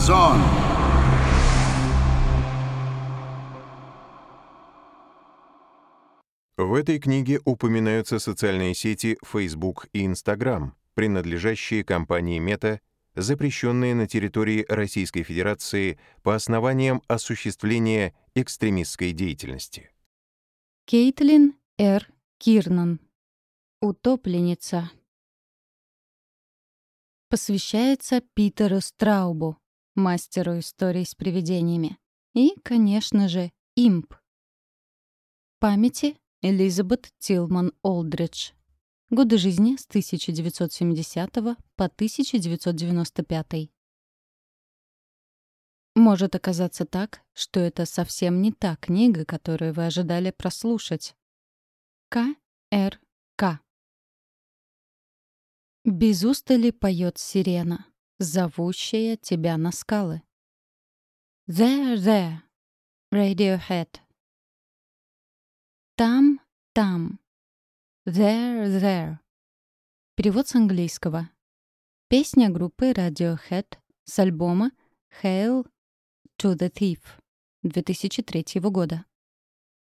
Фанзон. В этой книге упоминаются социальные сети Facebook и Instagram, принадлежащие компании Meta, запрещенные на территории Российской Федерации по основаниям осуществления экстремистской деятельности. Кейтлин Р. Кирнан. Утопленница. Посвящается Питеру Страубу, мастеру историй с привидениями. И, конечно же, имп. Памяти Элизабет Тилман Олдридж. Годы жизни с 1970 по 1995. Может оказаться так, что это совсем не та книга, которую вы ожидали прослушать. К. Р. К. Без устали поет сирена, зовущая тебя на скалы. There, there, Radiohead. Там, там. There, there. Перевод с английского. Песня группы Radiohead с альбома Hail to the Thief 2003 года.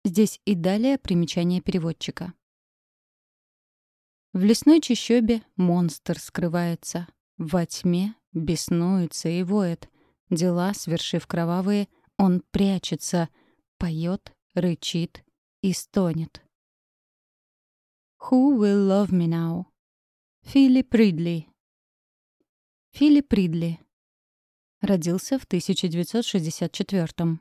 Здесь и далее примечание переводчика. В лесной чащобе монстр скрывается. Во тьме беснуется и воет. Дела, свершив кровавые, он прячется, поет, рычит и стонет. Who will love me now? Филипп Ридли. Филипп Ридли. Родился в 1964 -м.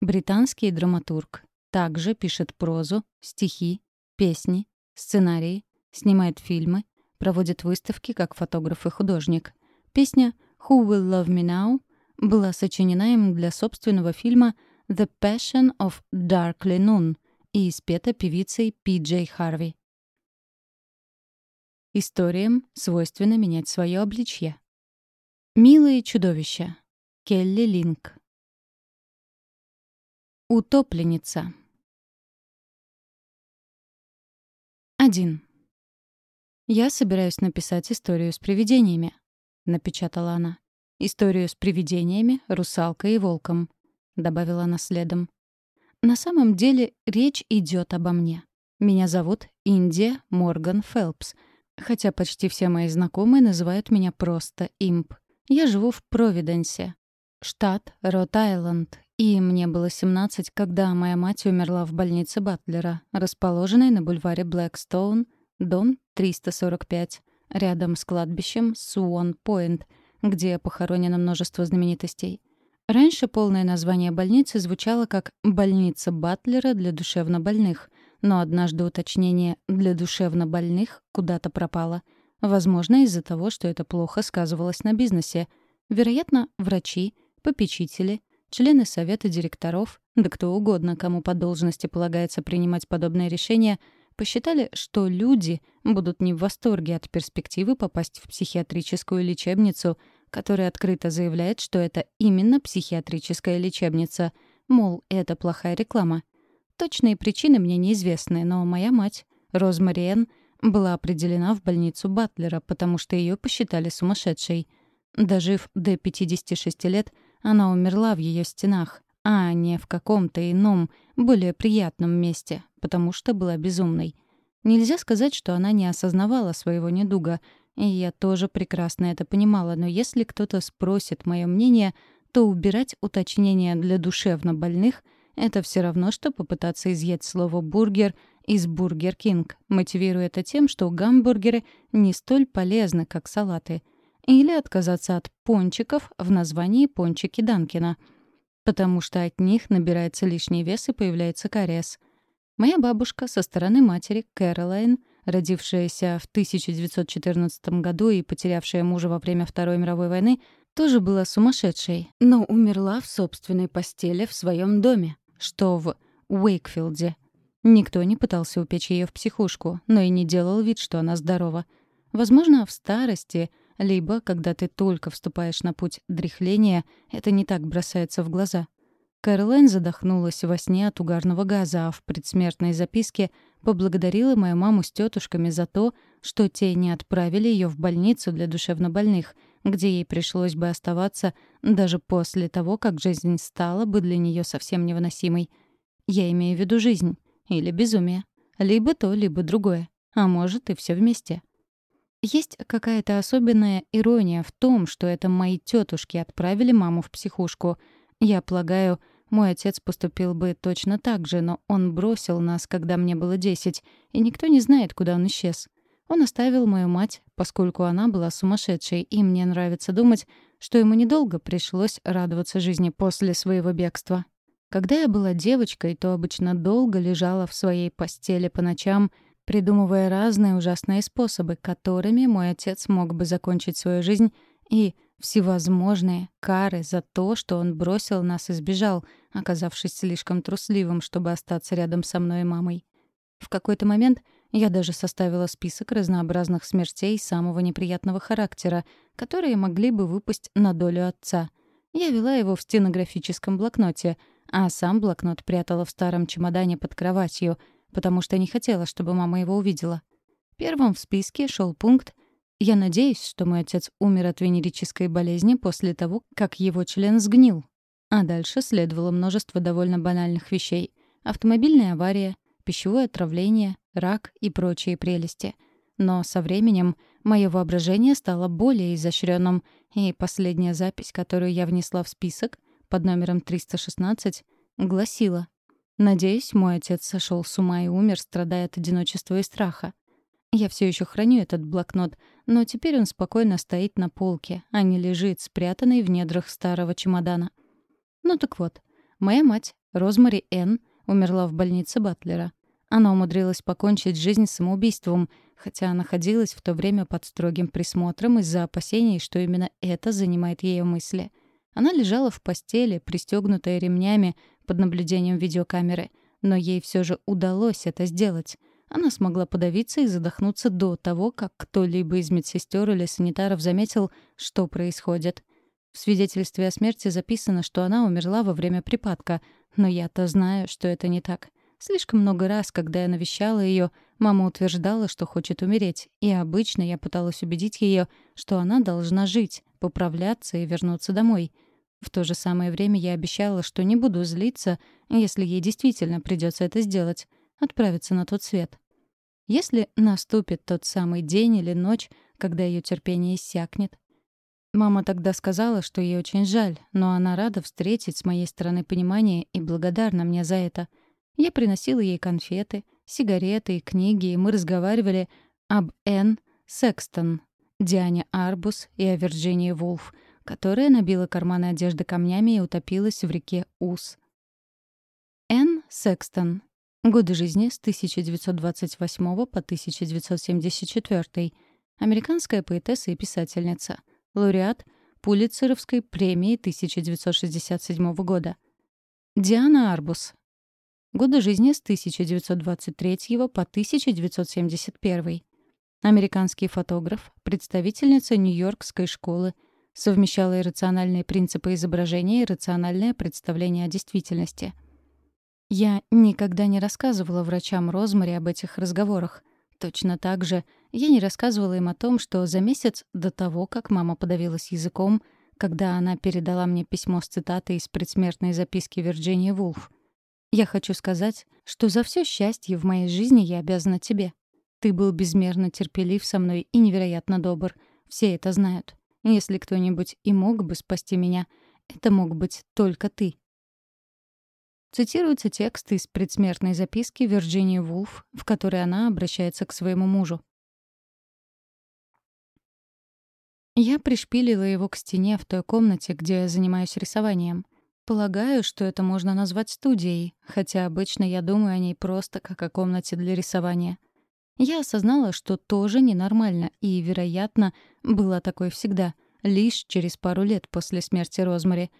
Британский драматург. Также пишет прозу, стихи, песни, сценарии, снимает фильмы, проводит выставки как фотограф и художник. Песня «Who Will Love Me Now» была сочинена им для собственного фильма «The Passion of Darkly Noon» и спета певицей Пи Джей Харви. Историям свойственно менять свое обличье. Милые чудовища. Келли Линк. Утопленница. 1. «Я собираюсь написать историю с привидениями», — напечатала она. «Историю с привидениями, русалкой и волком», — добавила она следом. «На самом деле речь идет обо мне. Меня зовут Индия Морган Фелпс, хотя почти все мои знакомые называют меня просто Имп. Я живу в Провиденсе, штат Рот-Айленд, и мне было 17, когда моя мать умерла в больнице Батлера, расположенной на бульваре Блэкстоун, дом 345, рядом с кладбищем Суон-Пойнт, где похоронено множество знаменитостей. Раньше полное название больницы звучало как «Больница Батлера для душевнобольных», но однажды уточнение «для душевнобольных» куда-то пропало. Возможно, из-за того, что это плохо сказывалось на бизнесе. Вероятно, врачи, попечители, члены совета директоров, да кто угодно, кому по должности полагается принимать подобные решения, посчитали, что люди будут не в восторге от перспективы попасть в психиатрическую лечебницу, которая открыто заявляет, что это именно психиатрическая лечебница, мол, это плохая реклама. Точные причины мне неизвестны, но моя мать, Розмариен, была определена в больницу Батлера, потому что ее посчитали сумасшедшей. Дожив до 56 лет, она умерла в ее стенах, а не в каком-то ином, более приятном месте, потому что была безумной. Нельзя сказать, что она не осознавала своего недуга, и я тоже прекрасно это понимала, но если кто-то спросит мое мнение, то убирать уточнения для душевно больных — это все равно, что попытаться изъять слово «бургер» из «Бургер Кинг», мотивируя это тем, что гамбургеры не столь полезны, как салаты — или отказаться от пончиков в названии пончики Данкина, потому что от них набирается лишний вес и появляется кариес. Моя бабушка со стороны матери, Кэролайн, родившаяся в 1914 году и потерявшая мужа во время Второй мировой войны, тоже была сумасшедшей, но умерла в собственной постели в своем доме, что в Уэйкфилде. Никто не пытался упечь ее в психушку, но и не делал вид, что она здорова. Возможно, в старости либо, когда ты только вступаешь на путь дряхления, это не так бросается в глаза. Кэролайн задохнулась во сне от угарного газа, а в предсмертной записке поблагодарила мою маму с тетушками за то, что те не отправили ее в больницу для душевнобольных, где ей пришлось бы оставаться даже после того, как жизнь стала бы для нее совсем невыносимой. Я имею в виду жизнь или безумие. Либо то, либо другое. А может, и все вместе. Есть какая-то особенная ирония в том, что это мои тетушки отправили маму в психушку. Я полагаю, мой отец поступил бы точно так же, но он бросил нас, когда мне было десять, и никто не знает, куда он исчез. Он оставил мою мать, поскольку она была сумасшедшей, и мне нравится думать, что ему недолго пришлось радоваться жизни после своего бегства. Когда я была девочкой, то обычно долго лежала в своей постели по ночам, придумывая разные ужасные способы, которыми мой отец мог бы закончить свою жизнь, и всевозможные кары за то, что он бросил нас и сбежал, оказавшись слишком трусливым, чтобы остаться рядом со мной и мамой. В какой-то момент я даже составила список разнообразных смертей самого неприятного характера, которые могли бы выпасть на долю отца. Я вела его в стенографическом блокноте, а сам блокнот прятала в старом чемодане под кроватью, потому что не хотела, чтобы мама его увидела. Первым в списке шел пункт «Я надеюсь, что мой отец умер от венерической болезни после того, как его член сгнил». А дальше следовало множество довольно банальных вещей. Автомобильная авария, пищевое отравление, рак и прочие прелести. Но со временем мое воображение стало более изощренным, и последняя запись, которую я внесла в список под номером 316, гласила «Надеюсь, мой отец сошел с ума и умер, страдая от одиночества и страха». Я все еще храню этот блокнот, но теперь он спокойно стоит на полке, а не лежит спрятанный в недрах старого чемодана. Ну так вот, моя мать, Розмари Н., умерла в больнице Батлера. Она умудрилась покончить жизнь самоубийством, хотя находилась в то время под строгим присмотром из-за опасений, что именно это занимает ее мысли. Она лежала в постели, пристегнутая ремнями под наблюдением видеокамеры, но ей все же удалось это сделать. Она смогла подавиться и задохнуться до того, как кто-либо из медсестер или санитаров заметил, что происходит. В свидетельстве о смерти записано, что она умерла во время припадка, но я-то знаю, что это не так. Слишком много раз, когда я навещала ее, мама утверждала, что хочет умереть, и обычно я пыталась убедить ее, что она должна жить, поправляться и вернуться домой. В то же самое время я обещала, что не буду злиться, если ей действительно придется это сделать, отправиться на тот свет. Если наступит тот самый день или ночь, когда ее терпение иссякнет. Мама тогда сказала, что ей очень жаль, но она рада встретить с моей стороны понимание и благодарна мне за это — я приносила ей конфеты, сигареты и книги, и мы разговаривали об Энн Секстон, Диане Арбус и о Вирджинии Вулф, которая набила карманы одежды камнями и утопилась в реке Ус. Энн Секстон. Годы жизни с 1928 по 1974. Американская поэтесса и писательница. Лауреат Пулитцеровской премии 1967 года. Диана Арбус. Годы жизни с 1923 по 1971. Американский фотограф, представительница Нью-Йоркской школы, совмещала иррациональные принципы изображения и рациональное представление о действительности. Я никогда не рассказывала врачам Розмари об этих разговорах. Точно так же я не рассказывала им о том, что за месяц до того, как мама подавилась языком, когда она передала мне письмо с цитатой из предсмертной записки Вирджинии Вулф — я хочу сказать, что за все счастье в моей жизни я обязана тебе. Ты был безмерно терпелив со мной и невероятно добр. Все это знают. Если кто-нибудь и мог бы спасти меня, это мог быть только ты. Цитируется текст из предсмертной записки Вирджинии Вулф, в которой она обращается к своему мужу. Я пришпилила его к стене в той комнате, где я занимаюсь рисованием. Полагаю, что это можно назвать студией, хотя обычно я думаю о ней просто как о комнате для рисования. Я осознала, что тоже ненормально, и, вероятно, была такой всегда, лишь через пару лет после смерти Розмари.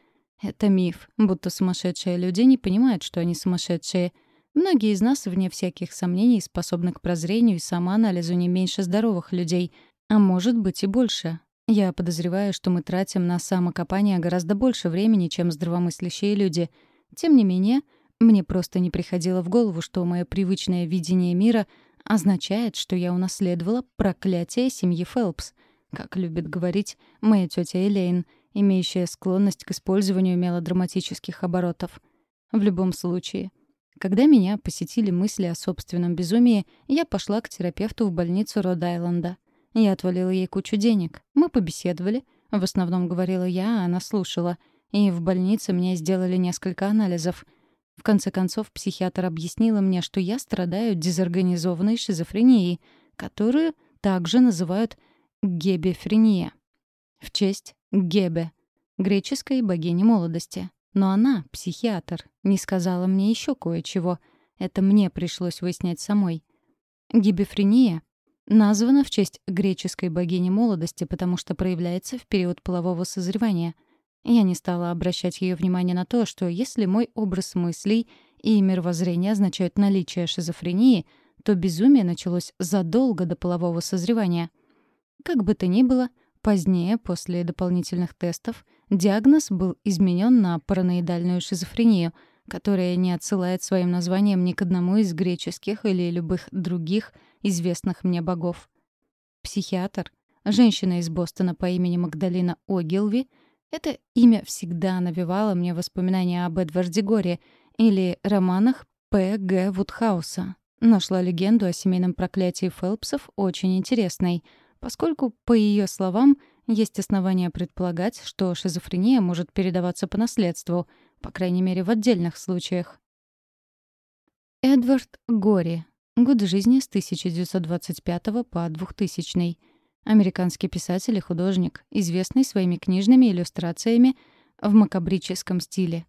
Это миф, будто сумасшедшие люди не понимают, что они сумасшедшие. Многие из нас, вне всяких сомнений, способны к прозрению и самоанализу не меньше здоровых людей, а может быть и больше. Я подозреваю, что мы тратим на самокопание гораздо больше времени, чем здравомыслящие люди. Тем не менее, мне просто не приходило в голову, что мое привычное видение мира означает, что я унаследовала проклятие семьи Фелпс. как любит говорить моя тетя Элейн, имеющая склонность к использованию мелодраматических оборотов. В любом случае, когда меня посетили мысли о собственном безумии, я пошла к терапевту в больницу Род-Айленда. Я отвалила ей кучу денег. Мы побеседовали. В основном говорила я, а она слушала. И в больнице мне сделали несколько анализов. В конце концов, психиатр объяснила мне, что я страдаю дезорганизованной шизофренией, которую также называют гебефрения. В честь Гебе, греческой богини молодости. Но она, психиатр, не сказала мне еще кое-чего. Это мне пришлось выяснять самой. Гибефрения названа в честь греческой богини молодости, потому что проявляется в период полового созревания. Я не стала обращать ее внимание на то, что если мой образ мыслей и мировоззрение означают наличие шизофрении, то безумие началось задолго до полового созревания. Как бы то ни было, позднее, после дополнительных тестов, диагноз был изменен на параноидальную шизофрению, которая не отсылает своим названием ни к одному из греческих или любых других известных мне богов. Психиатр, женщина из Бостона по имени Магдалина Огилви, это имя всегда навевало мне воспоминания об Эдварде Горе или романах П. Г. Вудхауса. Нашла легенду о семейном проклятии Фелпсов очень интересной — поскольку, по ее словам, есть основания предполагать, что шизофрения может передаваться по наследству, по крайней мере, в отдельных случаях. Эдвард Гори. Годы жизни с 1925 по 2000. Американский писатель и художник, известный своими книжными иллюстрациями в макабрическом стиле.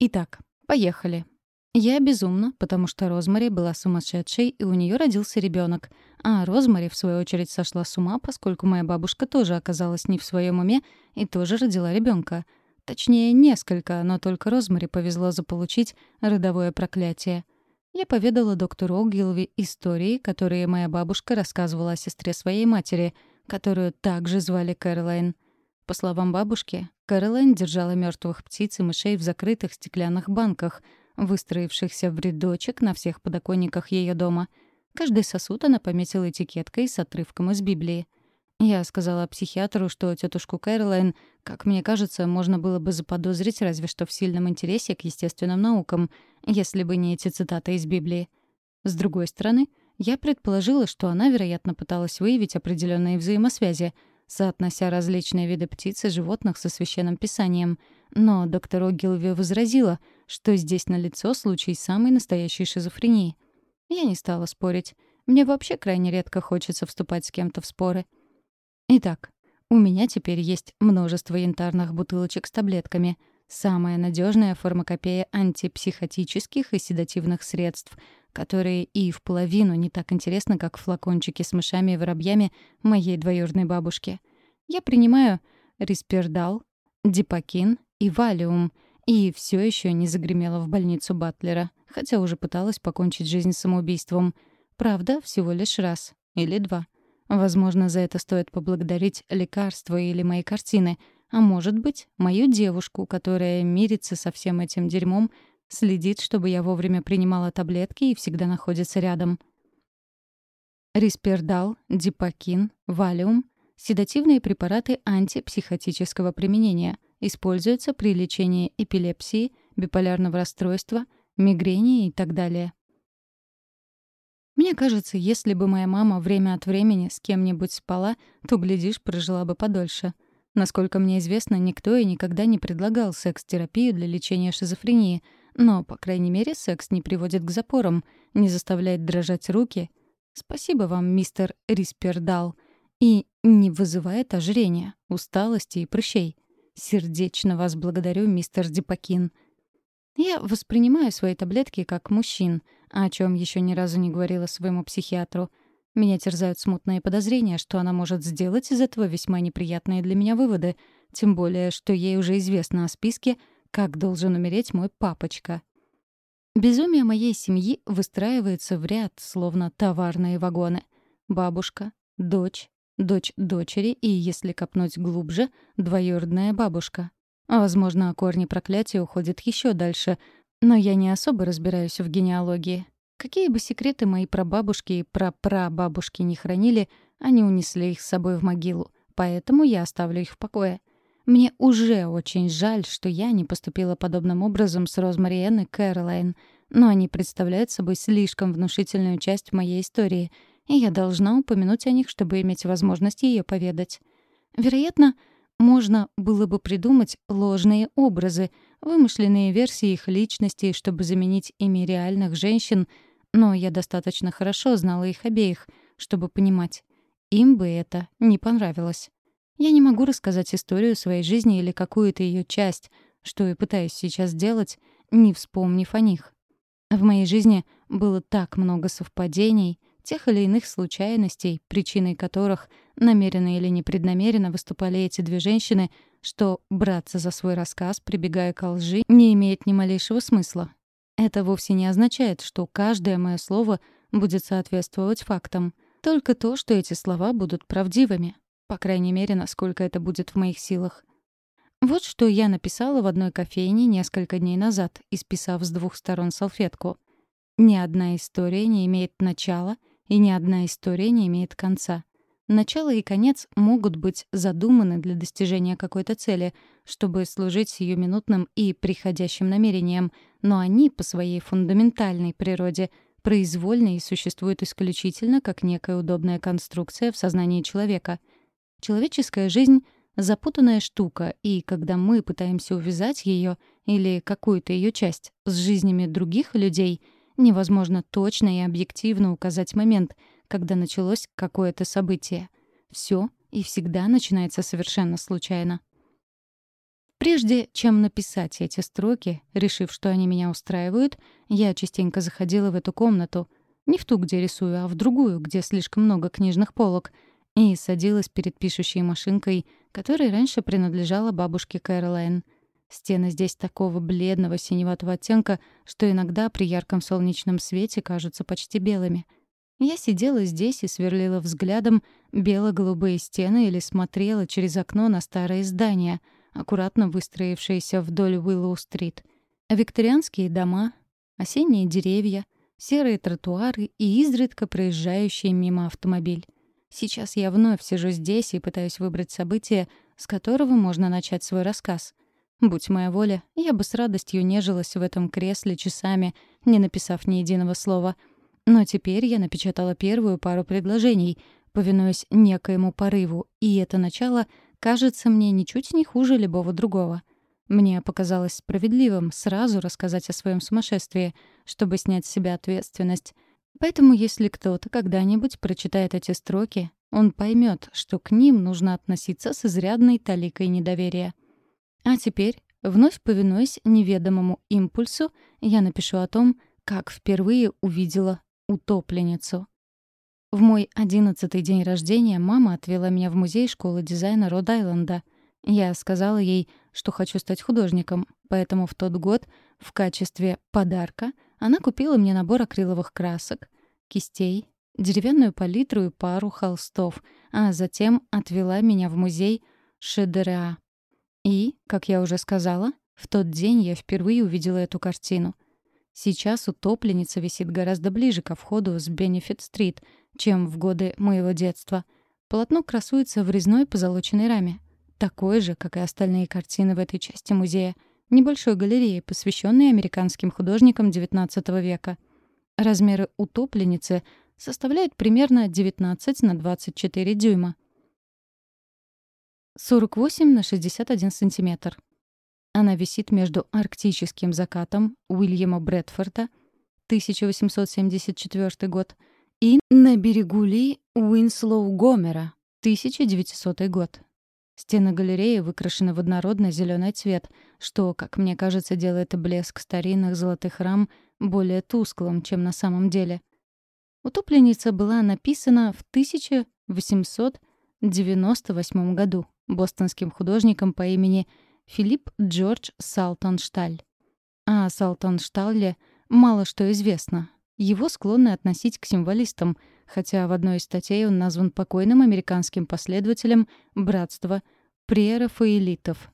Итак, поехали. Я безумна, потому что Розмари была сумасшедшей, и у нее родился ребенок. А Розмари, в свою очередь, сошла с ума, поскольку моя бабушка тоже оказалась не в своем уме и тоже родила ребенка. Точнее, несколько, но только Розмари повезло заполучить родовое проклятие. Я поведала доктору Огилви истории, которые моя бабушка рассказывала о сестре своей матери, которую также звали Кэролайн. По словам бабушки, Кэролайн держала мертвых птиц и мышей в закрытых стеклянных банках — выстроившихся в рядочек на всех подоконниках ее дома. Каждый сосуд она пометила этикеткой с отрывком из Библии. Я сказала психиатру, что тетушку Кэролайн, как мне кажется, можно было бы заподозрить разве что в сильном интересе к естественным наукам, если бы не эти цитаты из Библии. С другой стороны, я предположила, что она, вероятно, пыталась выявить определенные взаимосвязи, соотнося различные виды птиц и животных со священным писанием. Но доктор Огилви возразила — что здесь налицо случай самой настоящей шизофрении. Я не стала спорить. Мне вообще крайне редко хочется вступать с кем-то в споры. Итак, у меня теперь есть множество янтарных бутылочек с таблетками. Самая надежная фармакопея антипсихотических и седативных средств, которые и в половину не так интересны, как флакончики с мышами и воробьями моей двоюродной бабушки. Я принимаю риспердал, дипакин и валиум — и все еще не загремела в больницу Батлера, хотя уже пыталась покончить жизнь самоубийством. Правда, всего лишь раз. Или два. Возможно, за это стоит поблагодарить лекарства или мои картины, а может быть, мою девушку, которая мирится со всем этим дерьмом, следит, чтобы я вовремя принимала таблетки и всегда находится рядом. Риспердал, дипакин, валиум — седативные препараты антипсихотического применения — Используется при лечении эпилепсии, биполярного расстройства, мигрени и так далее. Мне кажется, если бы моя мама время от времени с кем-нибудь спала, то, глядишь, прожила бы подольше. Насколько мне известно, никто и никогда не предлагал секс-терапию для лечения шизофрении, но, по крайней мере, секс не приводит к запорам, не заставляет дрожать руки. Спасибо вам, мистер Риспердал. И не вызывает ожирения, усталости и прыщей. Сердечно вас благодарю, мистер Дипакин. Я воспринимаю свои таблетки как мужчин, о чем еще ни разу не говорила своему психиатру. Меня терзают смутные подозрения, что она может сделать из этого весьма неприятные для меня выводы, тем более, что ей уже известно о списке, как должен умереть мой папочка. Безумие моей семьи выстраивается в ряд, словно товарные вагоны. Бабушка, дочь, дочь дочери и, если копнуть глубже, двоюродная бабушка. Возможно, корни проклятия уходят еще дальше, но я не особо разбираюсь в генеалогии. Какие бы секреты мои прабабушки и прапрабабушки не хранили, они унесли их с собой в могилу, поэтому я оставлю их в покое. Мне уже очень жаль, что я не поступила подобным образом с Розмари Энн и Кэролайн, но они представляют собой слишком внушительную часть моей истории, и я должна упомянуть о них, чтобы иметь возможность ее поведать. Вероятно, можно было бы придумать ложные образы, вымышленные версии их личностей, чтобы заменить ими реальных женщин, но я достаточно хорошо знала их обеих, чтобы понимать. Им бы это не понравилось. Я не могу рассказать историю своей жизни или какую-то ее часть, что и пытаюсь сейчас сделать, не вспомнив о них. В моей жизни было так много совпадений, тех или иных случайностей, причиной которых, намеренно или непреднамеренно, выступали эти две женщины, что браться за свой рассказ, прибегая к лжи, не имеет ни малейшего смысла. Это вовсе не означает, что каждое мое слово будет соответствовать фактам. Только то, что эти слова будут правдивыми. По крайней мере, насколько это будет в моих силах. Вот что я написала в одной кофейне несколько дней назад, исписав с двух сторон салфетку. Ни одна история не имеет начала, и ни одна история не имеет конца. Начало и конец могут быть задуманы для достижения какой-то цели, чтобы служить сиюминутным и приходящим намерением, но они по своей фундаментальной природе произвольны и существуют исключительно как некая удобная конструкция в сознании человека — Человеческая жизнь — запутанная штука, и когда мы пытаемся увязать ее или какую-то ее часть с жизнями других людей, невозможно точно и объективно указать момент, когда началось какое-то событие. Все и всегда начинается совершенно случайно. Прежде чем написать эти строки, решив, что они меня устраивают, я частенько заходила в эту комнату. Не в ту, где рисую, а в другую, где слишком много книжных полок — и садилась перед пишущей машинкой, которая раньше принадлежала бабушке Кэролайн. Стены здесь такого бледного синеватого оттенка, что иногда при ярком солнечном свете кажутся почти белыми. Я сидела здесь и сверлила взглядом бело-голубые стены или смотрела через окно на старые здания, аккуратно выстроившиеся вдоль Уиллоу-стрит. Викторианские дома, осенние деревья, серые тротуары и изредка проезжающий мимо автомобиль. Сейчас я вновь сижу здесь и пытаюсь выбрать событие, с которого можно начать свой рассказ. Будь моя воля, я бы с радостью нежилась в этом кресле часами, не написав ни единого слова. Но теперь я напечатала первую пару предложений, повинуясь некоему порыву, и это начало кажется мне ничуть не хуже любого другого. Мне показалось справедливым сразу рассказать о своем сумасшествии, чтобы снять с себя ответственность — Поэтому если кто-то когда-нибудь прочитает эти строки, он поймет, что к ним нужно относиться с изрядной таликой недоверия. А теперь, вновь повинуясь неведомому импульсу, я напишу о том, как впервые увидела утопленницу. В мой одиннадцатый день рождения мама отвела меня в музей школы дизайна Род-Айленда. Я сказала ей, что хочу стать художником, поэтому в тот год в качестве подарка — она купила мне набор акриловых красок, кистей, деревянную палитру и пару холстов, а затем отвела меня в музей Шедереа. И, как я уже сказала, в тот день я впервые увидела эту картину. Сейчас утопленница висит гораздо ближе ко входу с Бенефит-стрит, чем в годы моего детства. Полотно красуется в резной позолоченной раме. Такое же, как и остальные картины в этой части музея — небольшой галереи, посвященной американским художникам XIX века. Размеры утопленницы составляют примерно 19 на 24 дюйма. 48 на 61 сантиметр. Она висит между арктическим закатом Уильяма Брэдфорда 1874 год и на берегу Ли Уинслоу Гомера 1900 год. Стены галереи выкрашены в однородный зеленый цвет, что, как мне кажется, делает блеск старинных золотых рам более тусклым, чем на самом деле. «Утопленница» была написана в 1898 году бостонским художником по имени Филипп Джордж Салтоншталь. О Салтоншталле мало что известно. Его склонны относить к символистам — хотя в одной из статей он назван покойным американским последователем братства прерафаэлитов.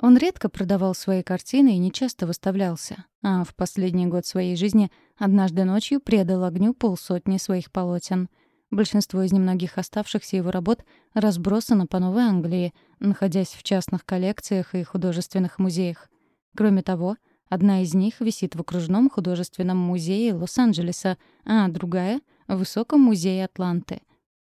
Он редко продавал свои картины и нечасто выставлялся, а в последний год своей жизни однажды ночью предал огню полсотни своих полотен. Большинство из немногих оставшихся его работ разбросано по Новой Англии, находясь в частных коллекциях и художественных музеях. Кроме того, одна из них висит в окружном художественном музее Лос-Анджелеса, а другая — в Высоком музее Атланты.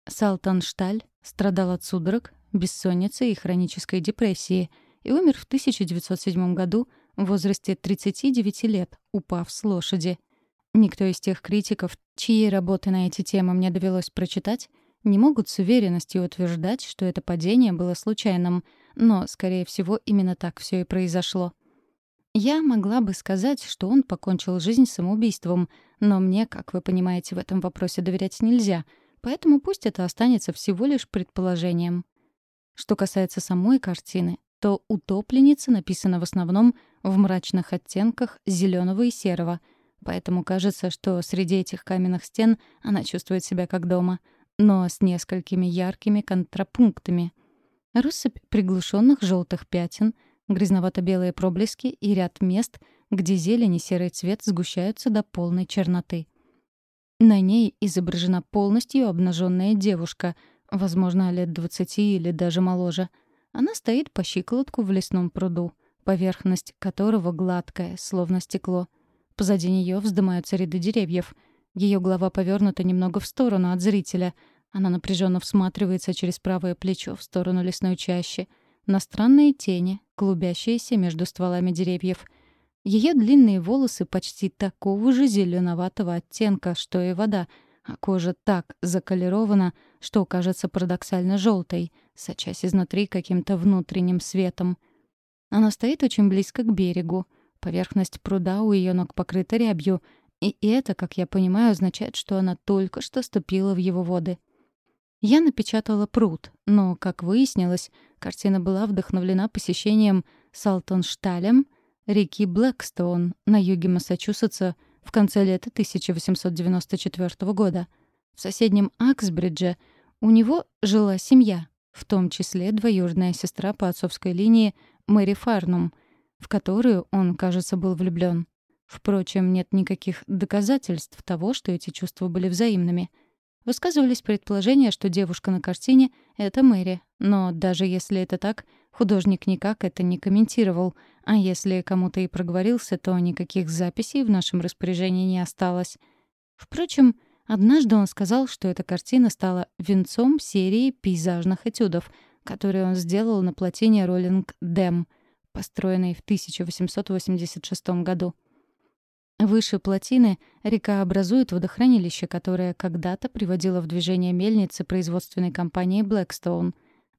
Салтан Шталь страдал от судорог, бессонницы и хронической депрессии — и умер в 1907 году в возрасте 39 лет, упав с лошади. Никто из тех критиков, чьи работы на эти темы мне довелось прочитать, не могут с уверенностью утверждать, что это падение было случайным, но, скорее всего, именно так все и произошло. Я могла бы сказать, что он покончил жизнь самоубийством, но мне, как вы понимаете, в этом вопросе доверять нельзя, поэтому пусть это останется всего лишь предположением. Что касается самой картины, то «утопленница» написана в основном в мрачных оттенках зеленого и серого, поэтому кажется, что среди этих каменных стен она чувствует себя как дома, но с несколькими яркими контрапунктами. Россыпь приглушенных желтых пятен, грязновато-белые проблески и ряд мест, где зелень и серый цвет сгущаются до полной черноты. На ней изображена полностью обнаженная девушка, возможно, лет двадцати или даже моложе — она стоит по щиколотку в лесном пруду, поверхность которого гладкая, словно стекло. Позади нее вздымаются ряды деревьев. Ее голова повернута немного в сторону от зрителя. Она напряженно всматривается через правое плечо в сторону лесной чащи. На странные тени, клубящиеся между стволами деревьев. Ее длинные волосы почти такого же зеленоватого оттенка, что и вода — а кожа так заколерована, что кажется парадоксально желтой, сочась изнутри каким-то внутренним светом. Она стоит очень близко к берегу. Поверхность пруда у ее ног покрыта рябью, и это, как я понимаю, означает, что она только что ступила в его воды. Я напечатала пруд, но, как выяснилось, картина была вдохновлена посещением Салтоншталем реки Блэкстоун на юге Массачусетса в конце лета 1894 года. В соседнем Аксбридже у него жила семья, в том числе двоюродная сестра по отцовской линии Мэри Фарнум, в которую он, кажется, был влюблён. Впрочем, нет никаких доказательств того, что эти чувства были взаимными — Высказывались предположения, что девушка на картине — это Мэри, но даже если это так, художник никак это не комментировал, а если кому-то и проговорился, то никаких записей в нашем распоряжении не осталось. Впрочем, однажды он сказал, что эта картина стала венцом серии пейзажных этюдов, которые он сделал на плотине «Роллинг Дэм», построенной в 1886 году. Выше плотины река образует водохранилище, которое когда-то приводило в движение мельницы производственной компании Blackstone.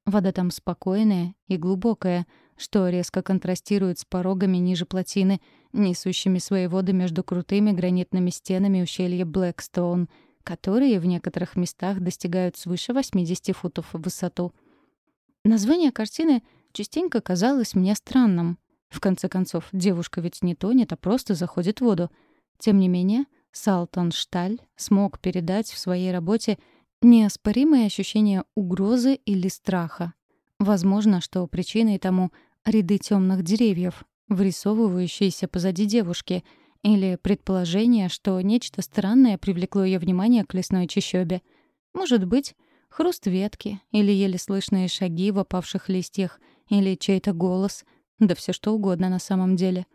Вода там спокойная и глубокая, что резко контрастирует с порогами ниже плотины, несущими свои воды между крутыми гранитными стенами ущелья Блэкстоун, которые в некоторых местах достигают свыше 80 футов в высоту. Название картины частенько казалось мне странным — в конце концов, девушка ведь не тонет, а просто заходит в воду. Тем не менее, Салтон Шталь смог передать в своей работе неоспоримое ощущение угрозы или страха. Возможно, что причиной тому ряды темных деревьев, вырисовывающиеся позади девушки, или предположение, что нечто странное привлекло ее внимание к лесной чащобе. Может быть, хруст ветки, или еле слышные шаги в опавших листьях, или чей-то голос — да все что угодно на самом деле.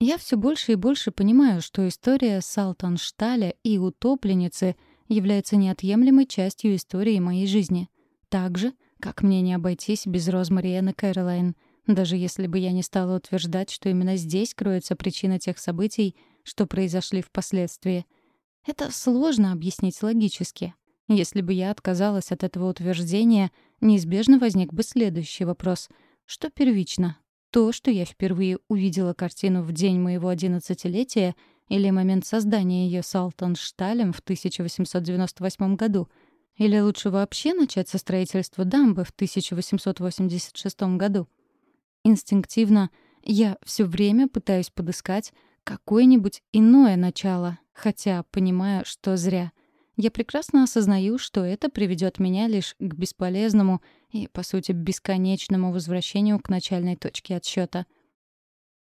Я все больше и больше понимаю, что история Салтоншталя и утопленницы является неотъемлемой частью истории моей жизни. Так же, как мне не обойтись без Розмари и Кэролайн, даже если бы я не стала утверждать, что именно здесь кроется причина тех событий, что произошли впоследствии. Это сложно объяснить логически. Если бы я отказалась от этого утверждения, неизбежно возник бы следующий вопрос. Что первично, то, что я впервые увидела картину в день моего одиннадцатилетия или момент создания ее Салтоншталем в 1898 году, или лучше вообще начать со строительства дамбы в 1886 году. Инстинктивно я все время пытаюсь подыскать какое-нибудь иное начало, хотя понимаю, что зря. Я прекрасно осознаю, что это приведет меня лишь к бесполезному и, по сути, бесконечному возвращению к начальной точке отсчета.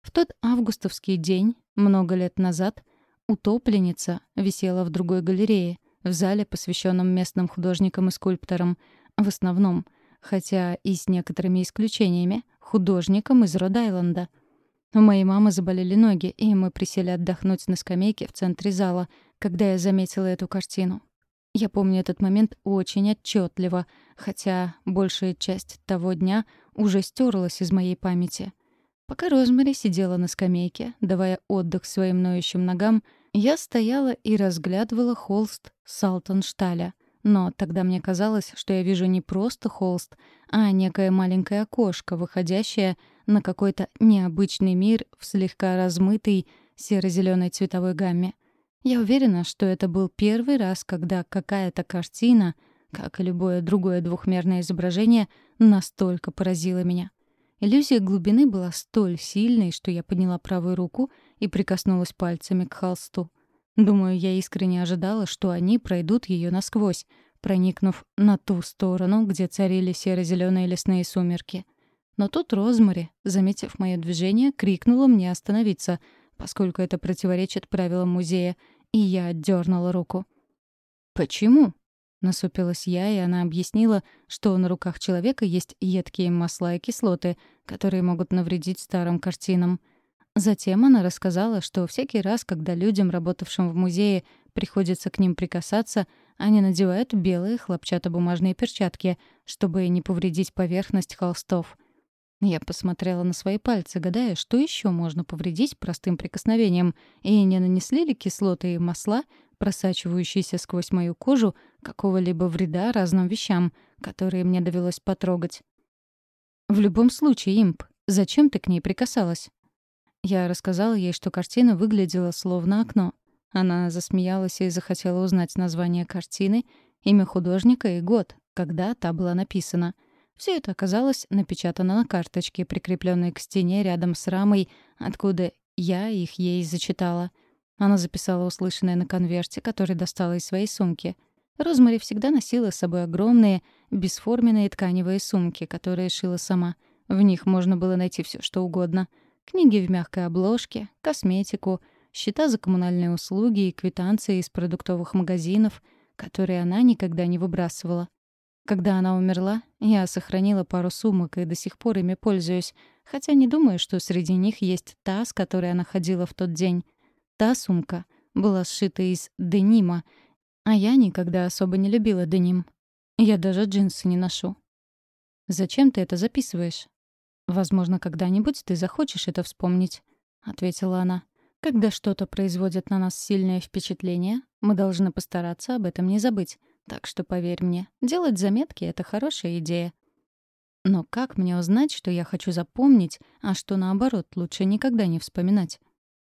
В тот августовский день, много лет назад, утопленница висела в другой галерее, в зале, посвященном местным художникам и скульпторам, в основном, хотя и с некоторыми исключениями, художникам из Род-Айленда. У моей мамы заболели ноги, и мы присели отдохнуть на скамейке в центре зала, когда я заметила эту картину. Я помню этот момент очень отчетливо, хотя большая часть того дня уже стерлась из моей памяти. Пока Розмари сидела на скамейке, давая отдых своим ноющим ногам, я стояла и разглядывала холст Салтоншталя. Но тогда мне казалось, что я вижу не просто холст, а некое маленькое окошко, выходящее на какой-то необычный мир в слегка размытой серо-зеленой цветовой гамме. Я уверена, что это был первый раз, когда какая-то картина, как и любое другое двухмерное изображение, настолько поразила меня. Иллюзия глубины была столь сильной, что я подняла правую руку и прикоснулась пальцами к холсту. Думаю, я искренне ожидала, что они пройдут ее насквозь, проникнув на ту сторону, где царили серо-зеленые лесные сумерки. Но тут Розмари, заметив мое движение, крикнула мне остановиться, поскольку это противоречит правилам музея, и я отдернула руку. «Почему?» — насупилась я, и она объяснила, что на руках человека есть едкие масла и кислоты, которые могут навредить старым картинам. Затем она рассказала, что всякий раз, когда людям, работавшим в музее, приходится к ним прикасаться, они надевают белые хлопчатобумажные перчатки, чтобы не повредить поверхность холстов. Я посмотрела на свои пальцы, гадая, что еще можно повредить простым прикосновением, и не нанесли ли кислоты и масла, просачивающиеся сквозь мою кожу, какого-либо вреда разным вещам, которые мне довелось потрогать. «В любом случае, имп, зачем ты к ней прикасалась?» Я рассказала ей, что картина выглядела словно окно. Она засмеялась и захотела узнать название картины, имя художника и год, когда та была написана. Все это оказалось напечатано на карточке, прикрепленной к стене рядом с рамой, откуда я их ей зачитала. Она записала услышанное на конверте, который достала из своей сумки. Розмари всегда носила с собой огромные, бесформенные тканевые сумки, которые шила сама. В них можно было найти все, что угодно — Книги в мягкой обложке, косметику, счета за коммунальные услуги и квитанции из продуктовых магазинов, которые она никогда не выбрасывала. Когда она умерла, я сохранила пару сумок и до сих пор ими пользуюсь, хотя не думаю, что среди них есть та, с которой она ходила в тот день. Та сумка была сшита из денима, а я никогда особо не любила деним. Я даже джинсы не ношу. «Зачем ты это записываешь?» «Возможно, когда-нибудь ты захочешь это вспомнить», — ответила она. «Когда что-то производит на нас сильное впечатление, мы должны постараться об этом не забыть. Так что поверь мне, делать заметки — это хорошая идея». Но как мне узнать, что я хочу запомнить, а что, наоборот, лучше никогда не вспоминать?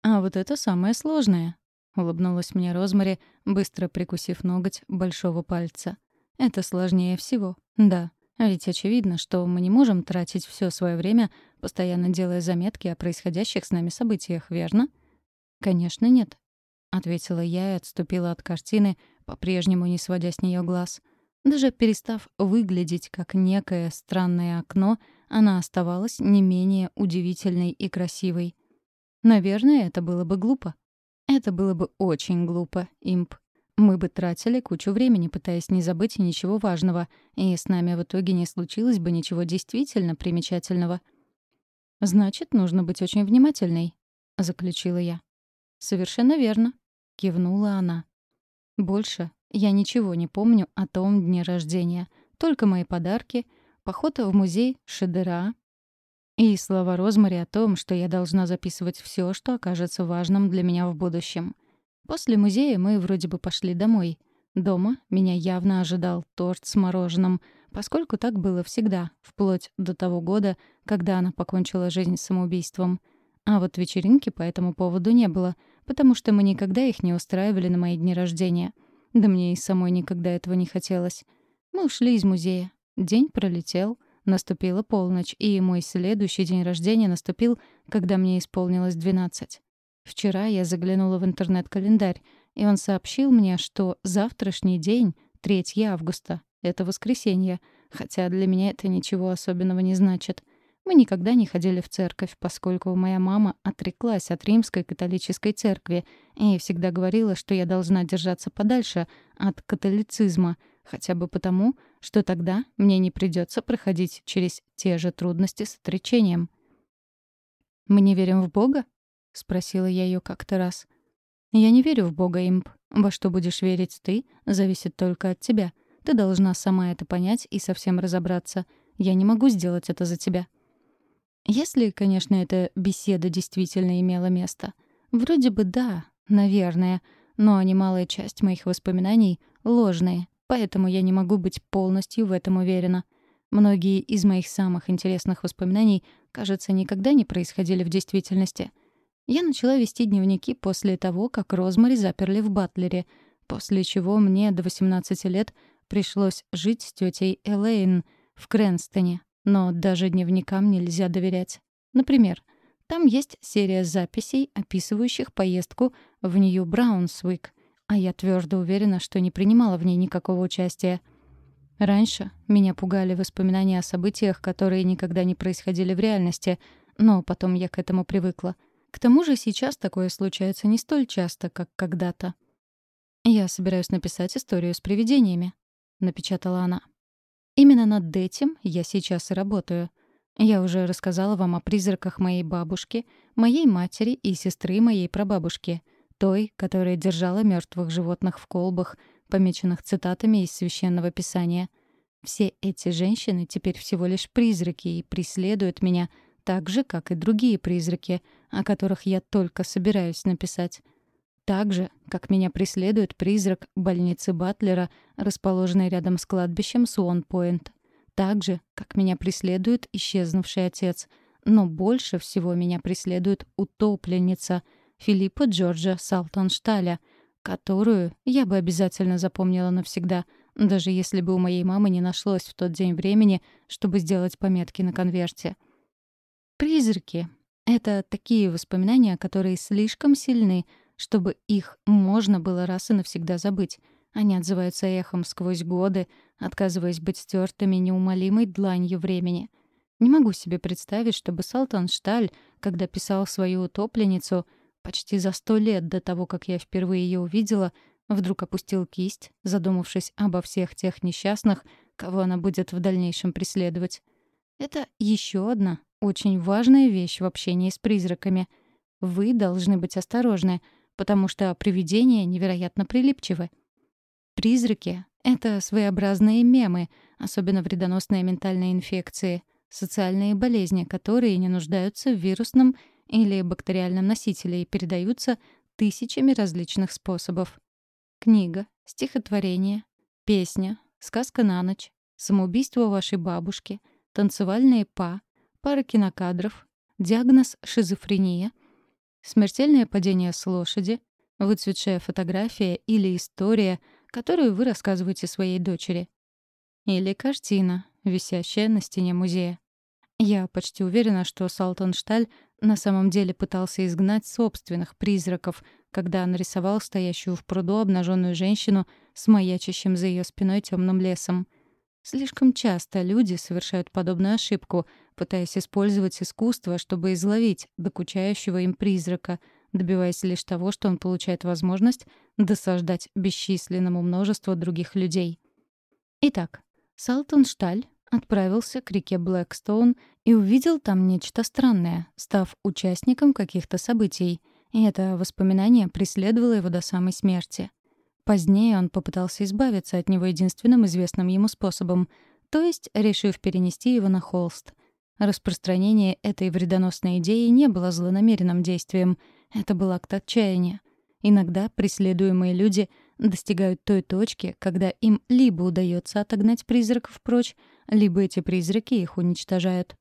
А вот это самое сложное, — улыбнулась мне Розмари, быстро прикусив ноготь большого пальца. «Это сложнее всего, да. Ведь очевидно, что мы не можем тратить все свое время, постоянно делая заметки о происходящих с нами событиях, верно? Конечно, нет, ответила я и отступила от картины, по-прежнему не сводя с нее глаз. Даже перестав выглядеть как некое странное окно, она оставалась не менее удивительной и красивой. Наверное, это было бы глупо. Это было бы очень глупо, имп. Мы бы тратили кучу времени, пытаясь не забыть ничего важного, и с нами в итоге не случилось бы ничего действительно примечательного. «Значит, нужно быть очень внимательной», — заключила я. «Совершенно верно», — кивнула она. «Больше я ничего не помню о том дне рождения, только мои подарки, поход в музей Шедера и слова Розмари о том, что я должна записывать все, что окажется важным для меня в будущем. После музея мы вроде бы пошли домой. Дома меня явно ожидал торт с мороженым, поскольку так было всегда, вплоть до того года, когда она покончила жизнь самоубийством. А вот вечеринки по этому поводу не было, потому что мы никогда их не устраивали на мои дни рождения. Да мне и самой никогда этого не хотелось. Мы ушли из музея. День пролетел, наступила полночь, и мой следующий день рождения наступил, когда мне исполнилось 12. Вчера я заглянула в интернет-календарь, и он сообщил мне, что завтрашний день, 3 августа, — это воскресенье, хотя для меня это ничего особенного не значит. Мы никогда не ходили в церковь, поскольку моя мама отреклась от римской католической церкви и всегда говорила, что я должна держаться подальше от католицизма, хотя бы потому, что тогда мне не придется проходить через те же трудности с отречением. «Мы не верим в Бога?» — спросила я ее как-то раз. «Я не верю в Бога, имп. Во что будешь верить ты, зависит только от тебя. Ты должна сама это понять и совсем разобраться. Я не могу сделать это за тебя». Если, конечно, эта беседа действительно имела место. Вроде бы да, наверное, но немалая часть моих воспоминаний ложные, поэтому я не могу быть полностью в этом уверена. Многие из моих самых интересных воспоминаний, кажется, никогда не происходили в действительности. Я начала вести дневники после того, как Розмари заперли в Батлере, после чего мне до 18 лет пришлось жить с тетей Элейн в Крэнстоне, но даже дневникам нельзя доверять. Например, там есть серия записей, описывающих поездку в Нью-Браунсвик, а я твердо уверена, что не принимала в ней никакого участия. Раньше меня пугали воспоминания о событиях, которые никогда не происходили в реальности, но потом я к этому привыкла. К тому же сейчас такое случается не столь часто, как когда-то. «Я собираюсь написать историю с привидениями», — напечатала она. Именно над этим я сейчас и работаю. Я уже рассказала вам о призраках моей бабушки, моей матери и сестры моей прабабушки, той, которая держала мертвых животных в колбах, помеченных цитатами из священного писания. Все эти женщины теперь всего лишь призраки и преследуют меня так же, как и другие призраки, о которых я только собираюсь написать. Так же, как меня преследует призрак больницы Батлера, расположенной рядом с кладбищем Суон-Пойнт. Так же, как меня преследует исчезнувший отец. Но больше всего меня преследует утопленница Филиппа Джорджа Салтоншталя, которую я бы обязательно запомнила навсегда, даже если бы у моей мамы не нашлось в тот день времени, чтобы сделать пометки на конверте. Призраки — это такие воспоминания, которые слишком сильны — чтобы их можно было раз и навсегда забыть. Они отзываются эхом сквозь годы, отказываясь быть стертыми неумолимой дланью времени. Не могу себе представить, чтобы Салтан Шталь, когда писал свою утопленницу, почти за сто лет до того, как я впервые ее увидела, вдруг опустил кисть, задумавшись обо всех тех несчастных, кого она будет в дальнейшем преследовать. Это еще одна очень важная вещь в общении с призраками. Вы должны быть осторожны — потому что привидения невероятно прилипчивы. Призраки — это своеобразные мемы, особенно вредоносные ментальные инфекции, социальные болезни, которые не нуждаются в вирусном или бактериальном носителе и передаются тысячами различных способов. Книга, стихотворение, песня, сказка на ночь, самоубийство вашей бабушки, танцевальные па, пара кинокадров, диагноз шизофрения — Смертельное падение с лошади, выцветшая фотография или история, которую вы рассказываете своей дочери. Или картина, висящая на стене музея. Я почти уверена, что Салтоншталь на самом деле пытался изгнать собственных призраков, когда нарисовал стоящую в пруду обнаженную женщину с маячащим за ее спиной темным лесом. Слишком часто люди совершают подобную ошибку, пытаясь использовать искусство, чтобы изловить докучающего им призрака, добиваясь лишь того, что он получает возможность досаждать бесчисленному множеству других людей. Итак, Салтон Шталь отправился к реке Блэкстоун и увидел там нечто странное, став участником каких-то событий, и это воспоминание преследовало его до самой смерти. Позднее он попытался избавиться от него единственным известным ему способом, то есть решив перенести его на холст. Распространение этой вредоносной идеи не было злонамеренным действием. Это был акт отчаяния. Иногда преследуемые люди достигают той точки, когда им либо удается отогнать призраков прочь, либо эти призраки их уничтожают.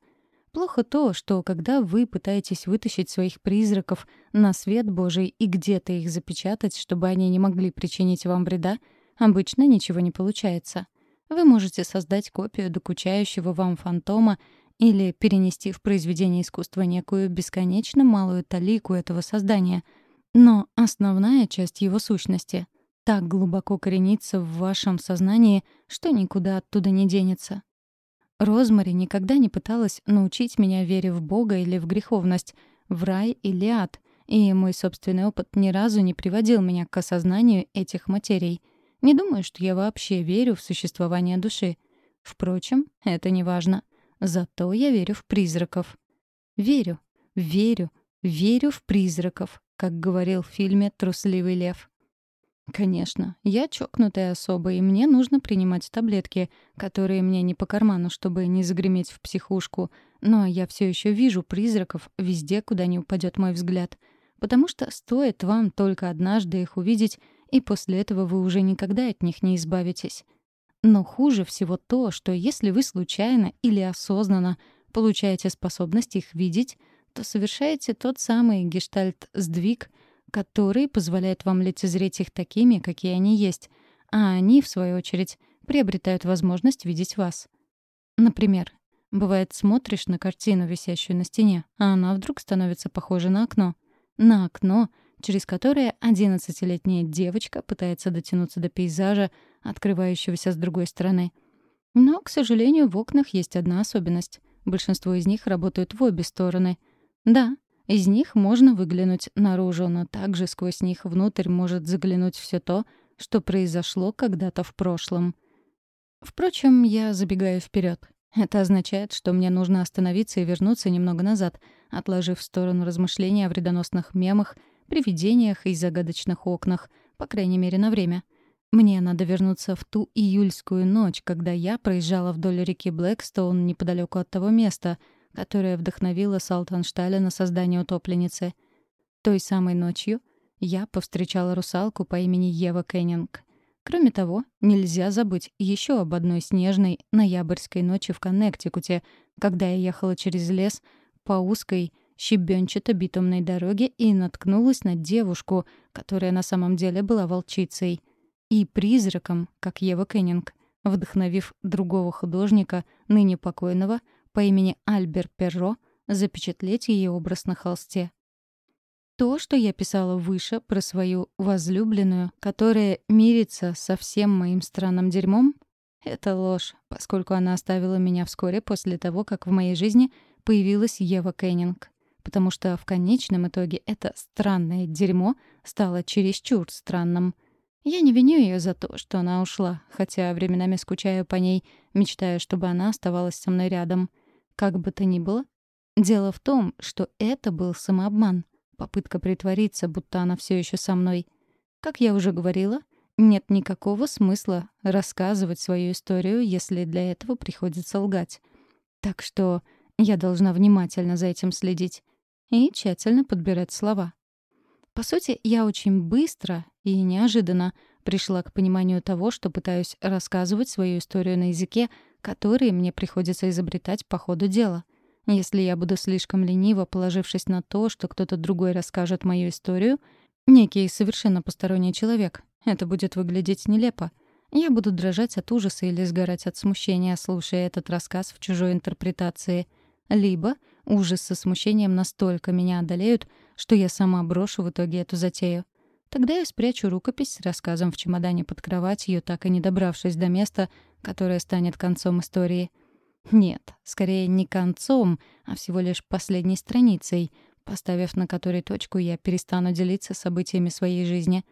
Плохо то, что когда вы пытаетесь вытащить своих призраков на свет Божий и где-то их запечатать, чтобы они не могли причинить вам вреда, обычно ничего не получается. Вы можете создать копию докучающего вам фантома или перенести в произведение искусства некую бесконечно малую талику этого создания, Но основная часть его сущности так глубоко коренится в вашем сознании, что никуда оттуда не денется. Розмари никогда не пыталась научить меня вере в Бога или в греховность, в рай или ад, и мой собственный опыт ни разу не приводил меня к осознанию этих материй. Не думаю, что я вообще верю в существование души. Впрочем, это не важно. Зато я верю в призраков. Верю, верю, верю в призраков, как говорил в фильме «Трусливый лев». Конечно, я чокнутая особа, и мне нужно принимать таблетки, которые мне не по карману, чтобы не загреметь в психушку. Но я все еще вижу призраков везде, куда не упадет мой взгляд. Потому что стоит вам только однажды их увидеть, и после этого вы уже никогда от них не избавитесь. Но хуже всего то, что если вы случайно или осознанно получаете способность их видеть, то совершаете тот самый гештальт-сдвиг — который позволяет вам лицезреть их такими, какие они есть, а они, в свою очередь, приобретают возможность видеть вас. Например, бывает, смотришь на картину, висящую на стене, а она вдруг становится похожа на окно. На окно, через которое одиннадцатилетняя девочка пытается дотянуться до пейзажа, открывающегося с другой стороны. Но, к сожалению, в окнах есть одна особенность. Большинство из них работают в обе стороны. Да, из них можно выглянуть наружу, но также сквозь них внутрь может заглянуть все то, что произошло когда-то в прошлом. Впрочем, я забегаю вперед. Это означает, что мне нужно остановиться и вернуться немного назад, отложив в сторону размышления о вредоносных мемах, привидениях и загадочных окнах, по крайней мере, на время. Мне надо вернуться в ту июльскую ночь, когда я проезжала вдоль реки Блэкстоун неподалеку от того места — которая вдохновила Салтаншталя на создание утопленницы. Той самой ночью я повстречала русалку по имени Ева Кеннинг. Кроме того, нельзя забыть еще об одной снежной ноябрьской ночи в Коннектикуте, когда я ехала через лес по узкой, щебенчато-битумной дороге и наткнулась на девушку, которая на самом деле была волчицей. И призраком, как Ева Кеннинг, вдохновив другого художника, ныне покойного, по имени Альбер Перро запечатлеть ее образ на холсте. То, что я писала выше про свою возлюбленную, которая мирится со всем моим странным дерьмом, это ложь, поскольку она оставила меня вскоре после того, как в моей жизни появилась Ева Кеннинг. Потому что в конечном итоге это странное дерьмо стало чересчур странным. Я не виню ее за то, что она ушла, хотя временами скучаю по ней, мечтая, чтобы она оставалась со мной рядом — как бы то ни было, дело в том, что это был самообман, попытка притвориться, будто она все еще со мной. Как я уже говорила, нет никакого смысла рассказывать свою историю, если для этого приходится лгать. Так что я должна внимательно за этим следить и тщательно подбирать слова. По сути, я очень быстро и неожиданно пришла к пониманию того, что пытаюсь рассказывать свою историю на языке, которые мне приходится изобретать по ходу дела. Если я буду слишком лениво, положившись на то, что кто-то другой расскажет мою историю, некий совершенно посторонний человек, это будет выглядеть нелепо. Я буду дрожать от ужаса или сгорать от смущения, слушая этот рассказ в чужой интерпретации. Либо ужас со смущением настолько меня одолеют, что я сама брошу в итоге эту затею. Тогда я спрячу рукопись с рассказом в чемодане под кроватью, так и не добравшись до места, которое станет концом истории. Нет, скорее не концом, а всего лишь последней страницей, поставив на которой точку, я перестану делиться событиями своей жизни.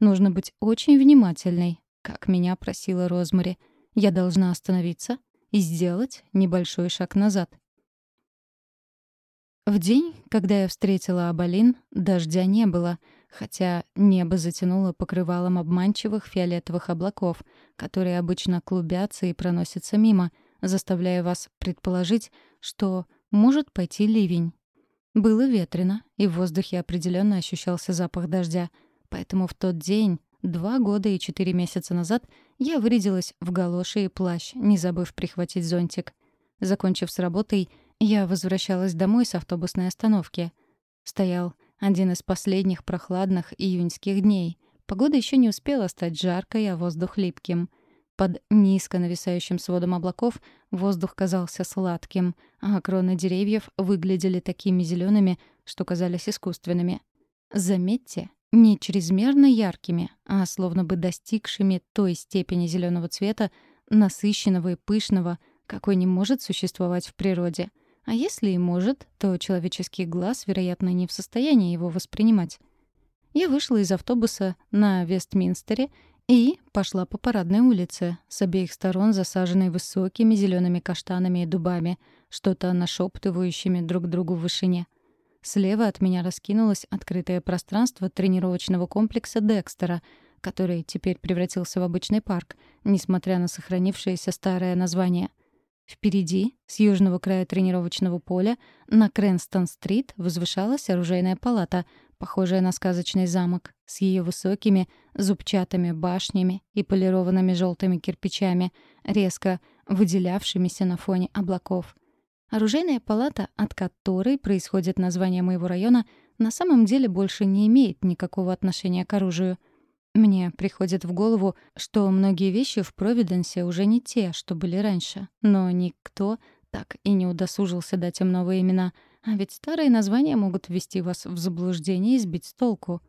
Нужно быть очень внимательной, как меня просила Розмари. Я должна остановиться и сделать небольшой шаг назад. В день, когда я встретила Абалин, дождя не было — хотя небо затянуло покрывалом обманчивых фиолетовых облаков, которые обычно клубятся и проносятся мимо, заставляя вас предположить, что может пойти ливень. Было ветрено, и в воздухе определенно ощущался запах дождя, поэтому в тот день, два года и четыре месяца назад, я вырядилась в галоши и плащ, не забыв прихватить зонтик. Закончив с работой, я возвращалась домой с автобусной остановки. Стоял один из последних прохладных июньских дней. Погода еще не успела стать жаркой, а воздух липким. Под низко нависающим сводом облаков воздух казался сладким, а кроны деревьев выглядели такими зелеными, что казались искусственными. Заметьте, не чрезмерно яркими, а словно бы достигшими той степени зеленого цвета, насыщенного и пышного, какой не может существовать в природе. А если и может, то человеческий глаз, вероятно, не в состоянии его воспринимать. Я вышла из автобуса на Вестминстере и пошла по парадной улице, с обеих сторон засаженной высокими зелеными каштанами и дубами, что-то нашептывающими друг другу в вышине. Слева от меня раскинулось открытое пространство тренировочного комплекса Декстера, который теперь превратился в обычный парк, несмотря на сохранившееся старое название. Впереди, с южного края тренировочного поля, на Крэнстон-стрит возвышалась оружейная палата, похожая на сказочный замок, с ее высокими зубчатыми башнями и полированными желтыми кирпичами, резко выделявшимися на фоне облаков. Оружейная палата, от которой происходит название моего района, на самом деле больше не имеет никакого отношения к оружию. Мне приходит в голову, что многие вещи в Провиденсе уже не те, что были раньше, но никто так и не удосужился дать им новые имена, а ведь старые названия могут ввести вас в заблуждение и сбить с толку.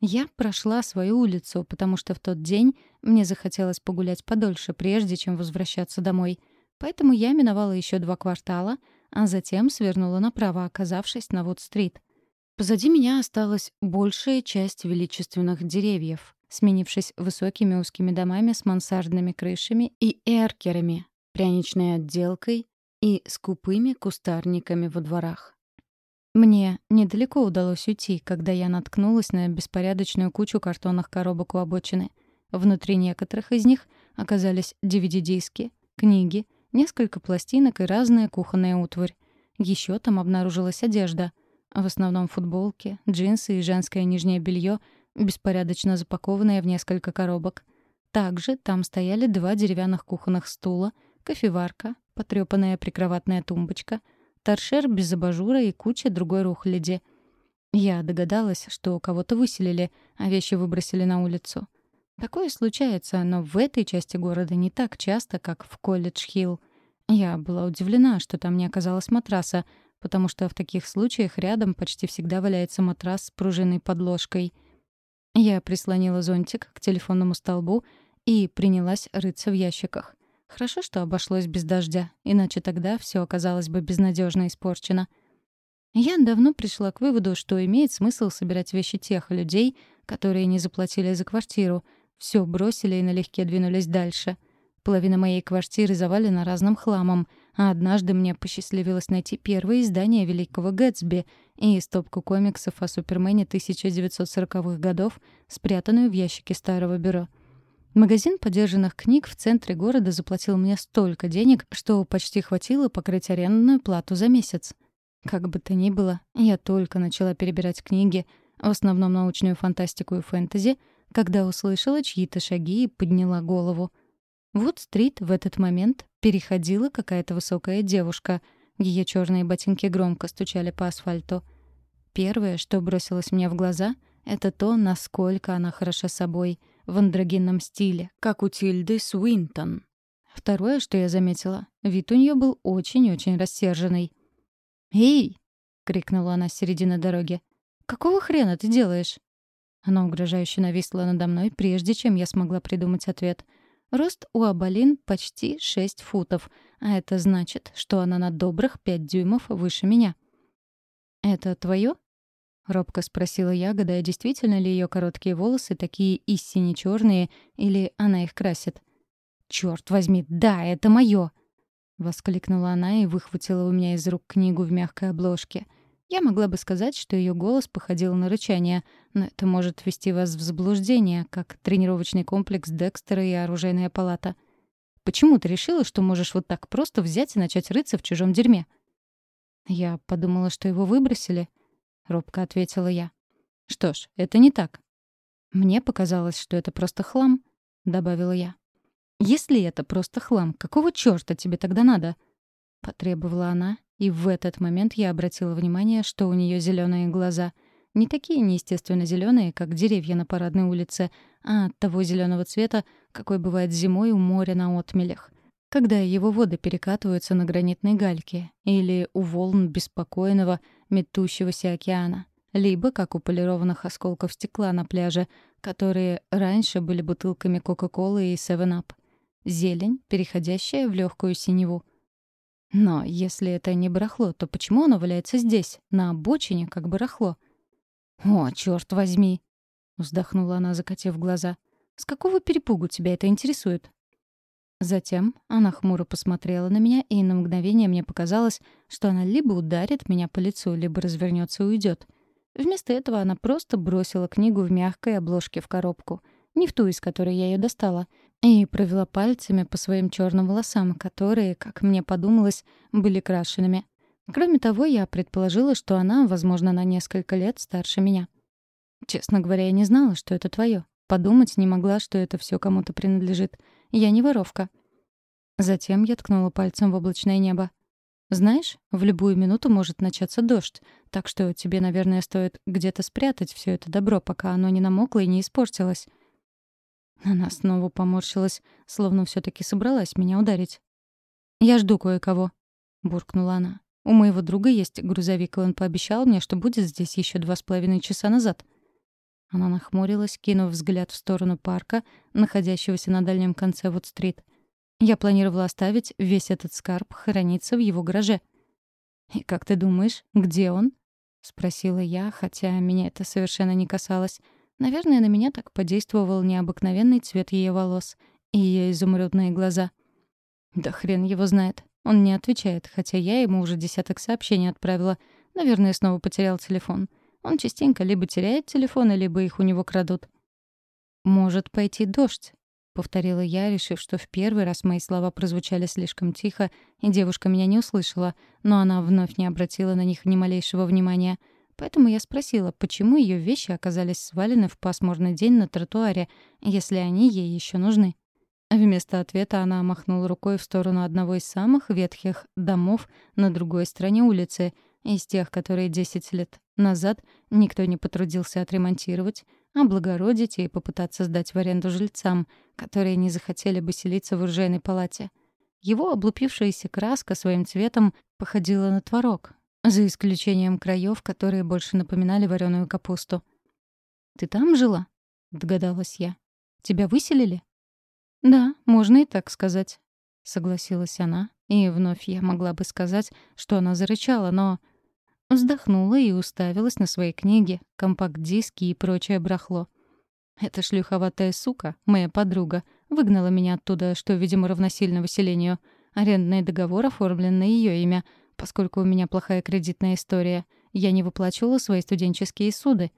Я прошла свою улицу, потому что в тот день мне захотелось погулять подольше, прежде чем возвращаться домой — Поэтому я миновала еще два квартала, а затем свернула направо, оказавшись на Вуд-стрит. Позади меня осталась большая часть величественных деревьев, сменившись высокими узкими домами с мансардными крышами и эркерами, пряничной отделкой и скупыми кустарниками во дворах. Мне недалеко удалось уйти, когда я наткнулась на беспорядочную кучу картонных коробок у обочины. Внутри некоторых из них оказались DVD-диски, книги, несколько пластинок и разная кухонная утварь. Еще там обнаружилась одежда. В основном футболки, джинсы и женское нижнее белье, беспорядочно запакованное в несколько коробок. Также там стояли два деревянных кухонных стула, кофеварка, потрёпанная прикроватная тумбочка, торшер без абажура и куча другой рухляди. Я догадалась, что кого-то выселили, а вещи выбросили на улицу. Такое случается, но в этой части города не так часто, как в Колледж-Хилл. Я была удивлена, что там не оказалось матраса, потому что в таких случаях рядом почти всегда валяется матрас с пружинной подложкой. Я прислонила зонтик к телефонному столбу и принялась рыться в ящиках. Хорошо, что обошлось без дождя, иначе тогда все оказалось бы безнадежно испорчено. Я давно пришла к выводу, что имеет смысл собирать вещи тех людей, которые не заплатили за квартиру, все бросили и налегке двинулись дальше. Половина моей квартиры завалена разным хламом, а однажды мне посчастливилось найти первое издание «Великого Гэтсби» и стопку комиксов о Супермене 1940-х годов, спрятанную в ящике старого бюро. Магазин подержанных книг в центре города заплатил мне столько денег, что почти хватило покрыть арендную плату за месяц. Как бы то ни было, я только начала перебирать книги, в основном научную фантастику и фэнтези — когда услышала чьи-то шаги и подняла голову. Вуд-стрит в этот момент переходила какая-то высокая девушка. Ее черные ботинки громко стучали по асфальту. Первое, что бросилось мне в глаза, это то, насколько она хороша собой, в андрогинном стиле, как у Тильды Суинтон. Второе, что я заметила, вид у нее был очень-очень рассерженный. «Эй!» — крикнула она с середины дороги. «Какого хрена ты делаешь?» Она угрожающе нависла надо мной, прежде чем я смогла придумать ответ. Рост у Абалин почти 6 футов, а это значит, что она на добрых 5 дюймов выше меня. «Это твое?» — робко спросила я, гадая, действительно ли ее короткие волосы такие истинно черные, или она их красит. «Черт возьми, да, это мое!» — воскликнула она и выхватила у меня из рук книгу в мягкой обложке — я могла бы сказать, что ее голос походил на рычание, но это может ввести вас в заблуждение, как тренировочный комплекс Декстера и оружейная палата. Почему ты решила, что можешь вот так просто взять и начать рыться в чужом дерьме? Я подумала, что его выбросили, робко ответила я. Что ж, это не так. Мне показалось, что это просто хлам, добавила я. Если это просто хлам, какого чёрта тебе тогда надо? потребовала она, и в этот момент я обратила внимание, что у нее зеленые глаза. Не такие неестественно зеленые, как деревья на парадной улице, а того зеленого цвета, какой бывает зимой у моря на отмелях. Когда его воды перекатываются на гранитной гальке или у волн беспокойного, метущегося океана. либо как у полированных осколков стекла на пляже, которые раньше были бутылками Кока-Колы и 7-Up. Зелень, переходящая в легкую синеву. Но если это не барахло, то почему оно валяется здесь, на обочине, как барахло? «О, черт возьми!» — вздохнула она, закатив глаза. «С какого перепугу тебя это интересует?» Затем она хмуро посмотрела на меня, и на мгновение мне показалось, что она либо ударит меня по лицу, либо развернется и уйдет. Вместо этого она просто бросила книгу в мягкой обложке в коробку, не в ту, из которой я ее достала, и провела пальцами по своим черным волосам, которые, как мне подумалось, были крашенными. Кроме того, я предположила, что она, возможно, на несколько лет старше меня. Честно говоря, я не знала, что это твое. Подумать не могла, что это все кому-то принадлежит. Я не воровка. Затем я ткнула пальцем в облачное небо. Знаешь, в любую минуту может начаться дождь, так что тебе, наверное, стоит где-то спрятать все это добро, пока оно не намокло и не испортилось. Она снова поморщилась, словно все таки собралась меня ударить. «Я жду кое-кого», — буркнула она. «У моего друга есть грузовик, и он пообещал мне, что будет здесь еще два с половиной часа назад». Она нахмурилась, кинув взгляд в сторону парка, находящегося на дальнем конце Вуд-стрит. Я планировала оставить весь этот скарб храниться в его гараже. «И как ты думаешь, где он?» — спросила я, хотя меня это совершенно не касалось. Наверное, на меня так подействовал необыкновенный цвет ее волос и ее изумрудные глаза. Да хрен его знает. Он не отвечает, хотя я ему уже десяток сообщений отправила. Наверное, снова потерял телефон. Он частенько либо теряет телефоны, либо их у него крадут. «Может пойти дождь», — повторила я, решив, что в первый раз мои слова прозвучали слишком тихо, и девушка меня не услышала, но она вновь не обратила на них ни малейшего внимания. Поэтому я спросила, почему ее вещи оказались свалены в пасмурный день на тротуаре, если они ей еще нужны. Вместо ответа она махнула рукой в сторону одного из самых ветхих домов на другой стороне улицы, из тех, которые 10 лет назад никто не потрудился отремонтировать, облагородить и попытаться сдать в аренду жильцам, которые не захотели бы селиться в уржайной палате. Его облупившаяся краска своим цветом походила на творог, за исключением краев, которые больше напоминали вареную капусту. «Ты там жила?» — догадалась я. «Тебя выселили?» «Да, можно и так сказать», — согласилась она. И вновь я могла бы сказать, что она зарычала, но Вздохнула и уставилась на свои книги, компакт-диски и прочее брахло. Эта шлюховатая сука, моя подруга, выгнала меня оттуда, что, видимо, равносильно выселению. Арендный договор оформлен на ее имя, поскольку у меня плохая кредитная история. Я не выплачивала свои студенческие суды.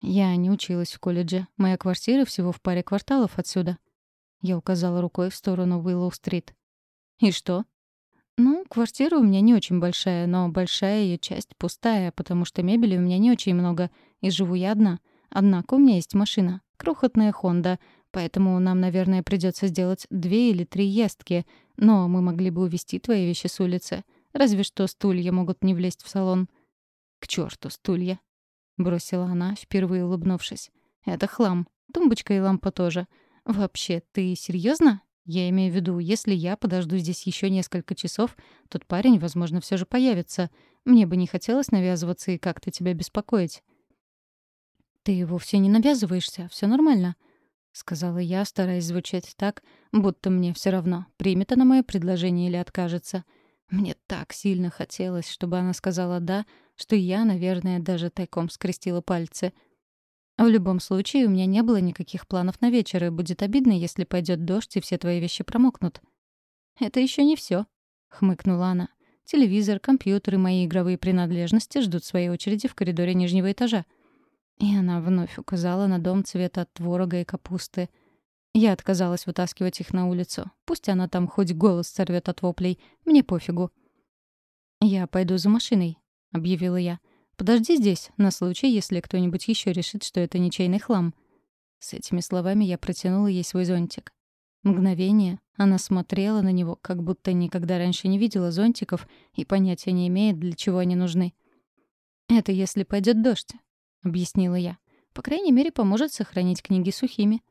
Я не училась в колледже. Моя квартира всего в паре кварталов отсюда. Я указала рукой в сторону Уиллоу-стрит. «И что?» Ну, квартира у меня не очень большая, но большая ее часть пустая, потому что мебели у меня не очень много, и живу я одна. Однако у меня есть машина, крохотная Honda, поэтому нам, наверное, придется сделать две или три ездки, но мы могли бы увезти твои вещи с улицы. Разве что стулья могут не влезть в салон. К черту стулья, бросила она, впервые улыбнувшись. Это хлам. Тумбочка и лампа тоже. Вообще, ты серьезно? Я имею в виду, если я подожду здесь еще несколько часов, тот парень, возможно, все же появится. Мне бы не хотелось навязываться и как-то тебя беспокоить. Ты вовсе не навязываешься, все нормально, сказала я, стараясь звучать так, будто мне все равно, примет она мое предложение или откажется. Мне так сильно хотелось, чтобы она сказала «да», что я, наверное, даже тайком скрестила пальцы — в любом случае, у меня не было никаких планов на вечер, и будет обидно, если пойдет дождь, и все твои вещи промокнут. «Это еще не все, хмыкнула она. «Телевизор, компьютер и мои игровые принадлежности ждут своей очереди в коридоре нижнего этажа». И она вновь указала на дом цвета творога и капусты. Я отказалась вытаскивать их на улицу. Пусть она там хоть голос сорвет от воплей. Мне пофигу. «Я пойду за машиной», — объявила я. Подожди здесь, на случай, если кто-нибудь еще решит, что это ничейный хлам». С этими словами я протянула ей свой зонтик. Мгновение она смотрела на него, как будто никогда раньше не видела зонтиков и понятия не имеет, для чего они нужны. «Это если пойдет дождь», — объяснила я. «По крайней мере, поможет сохранить книги сухими».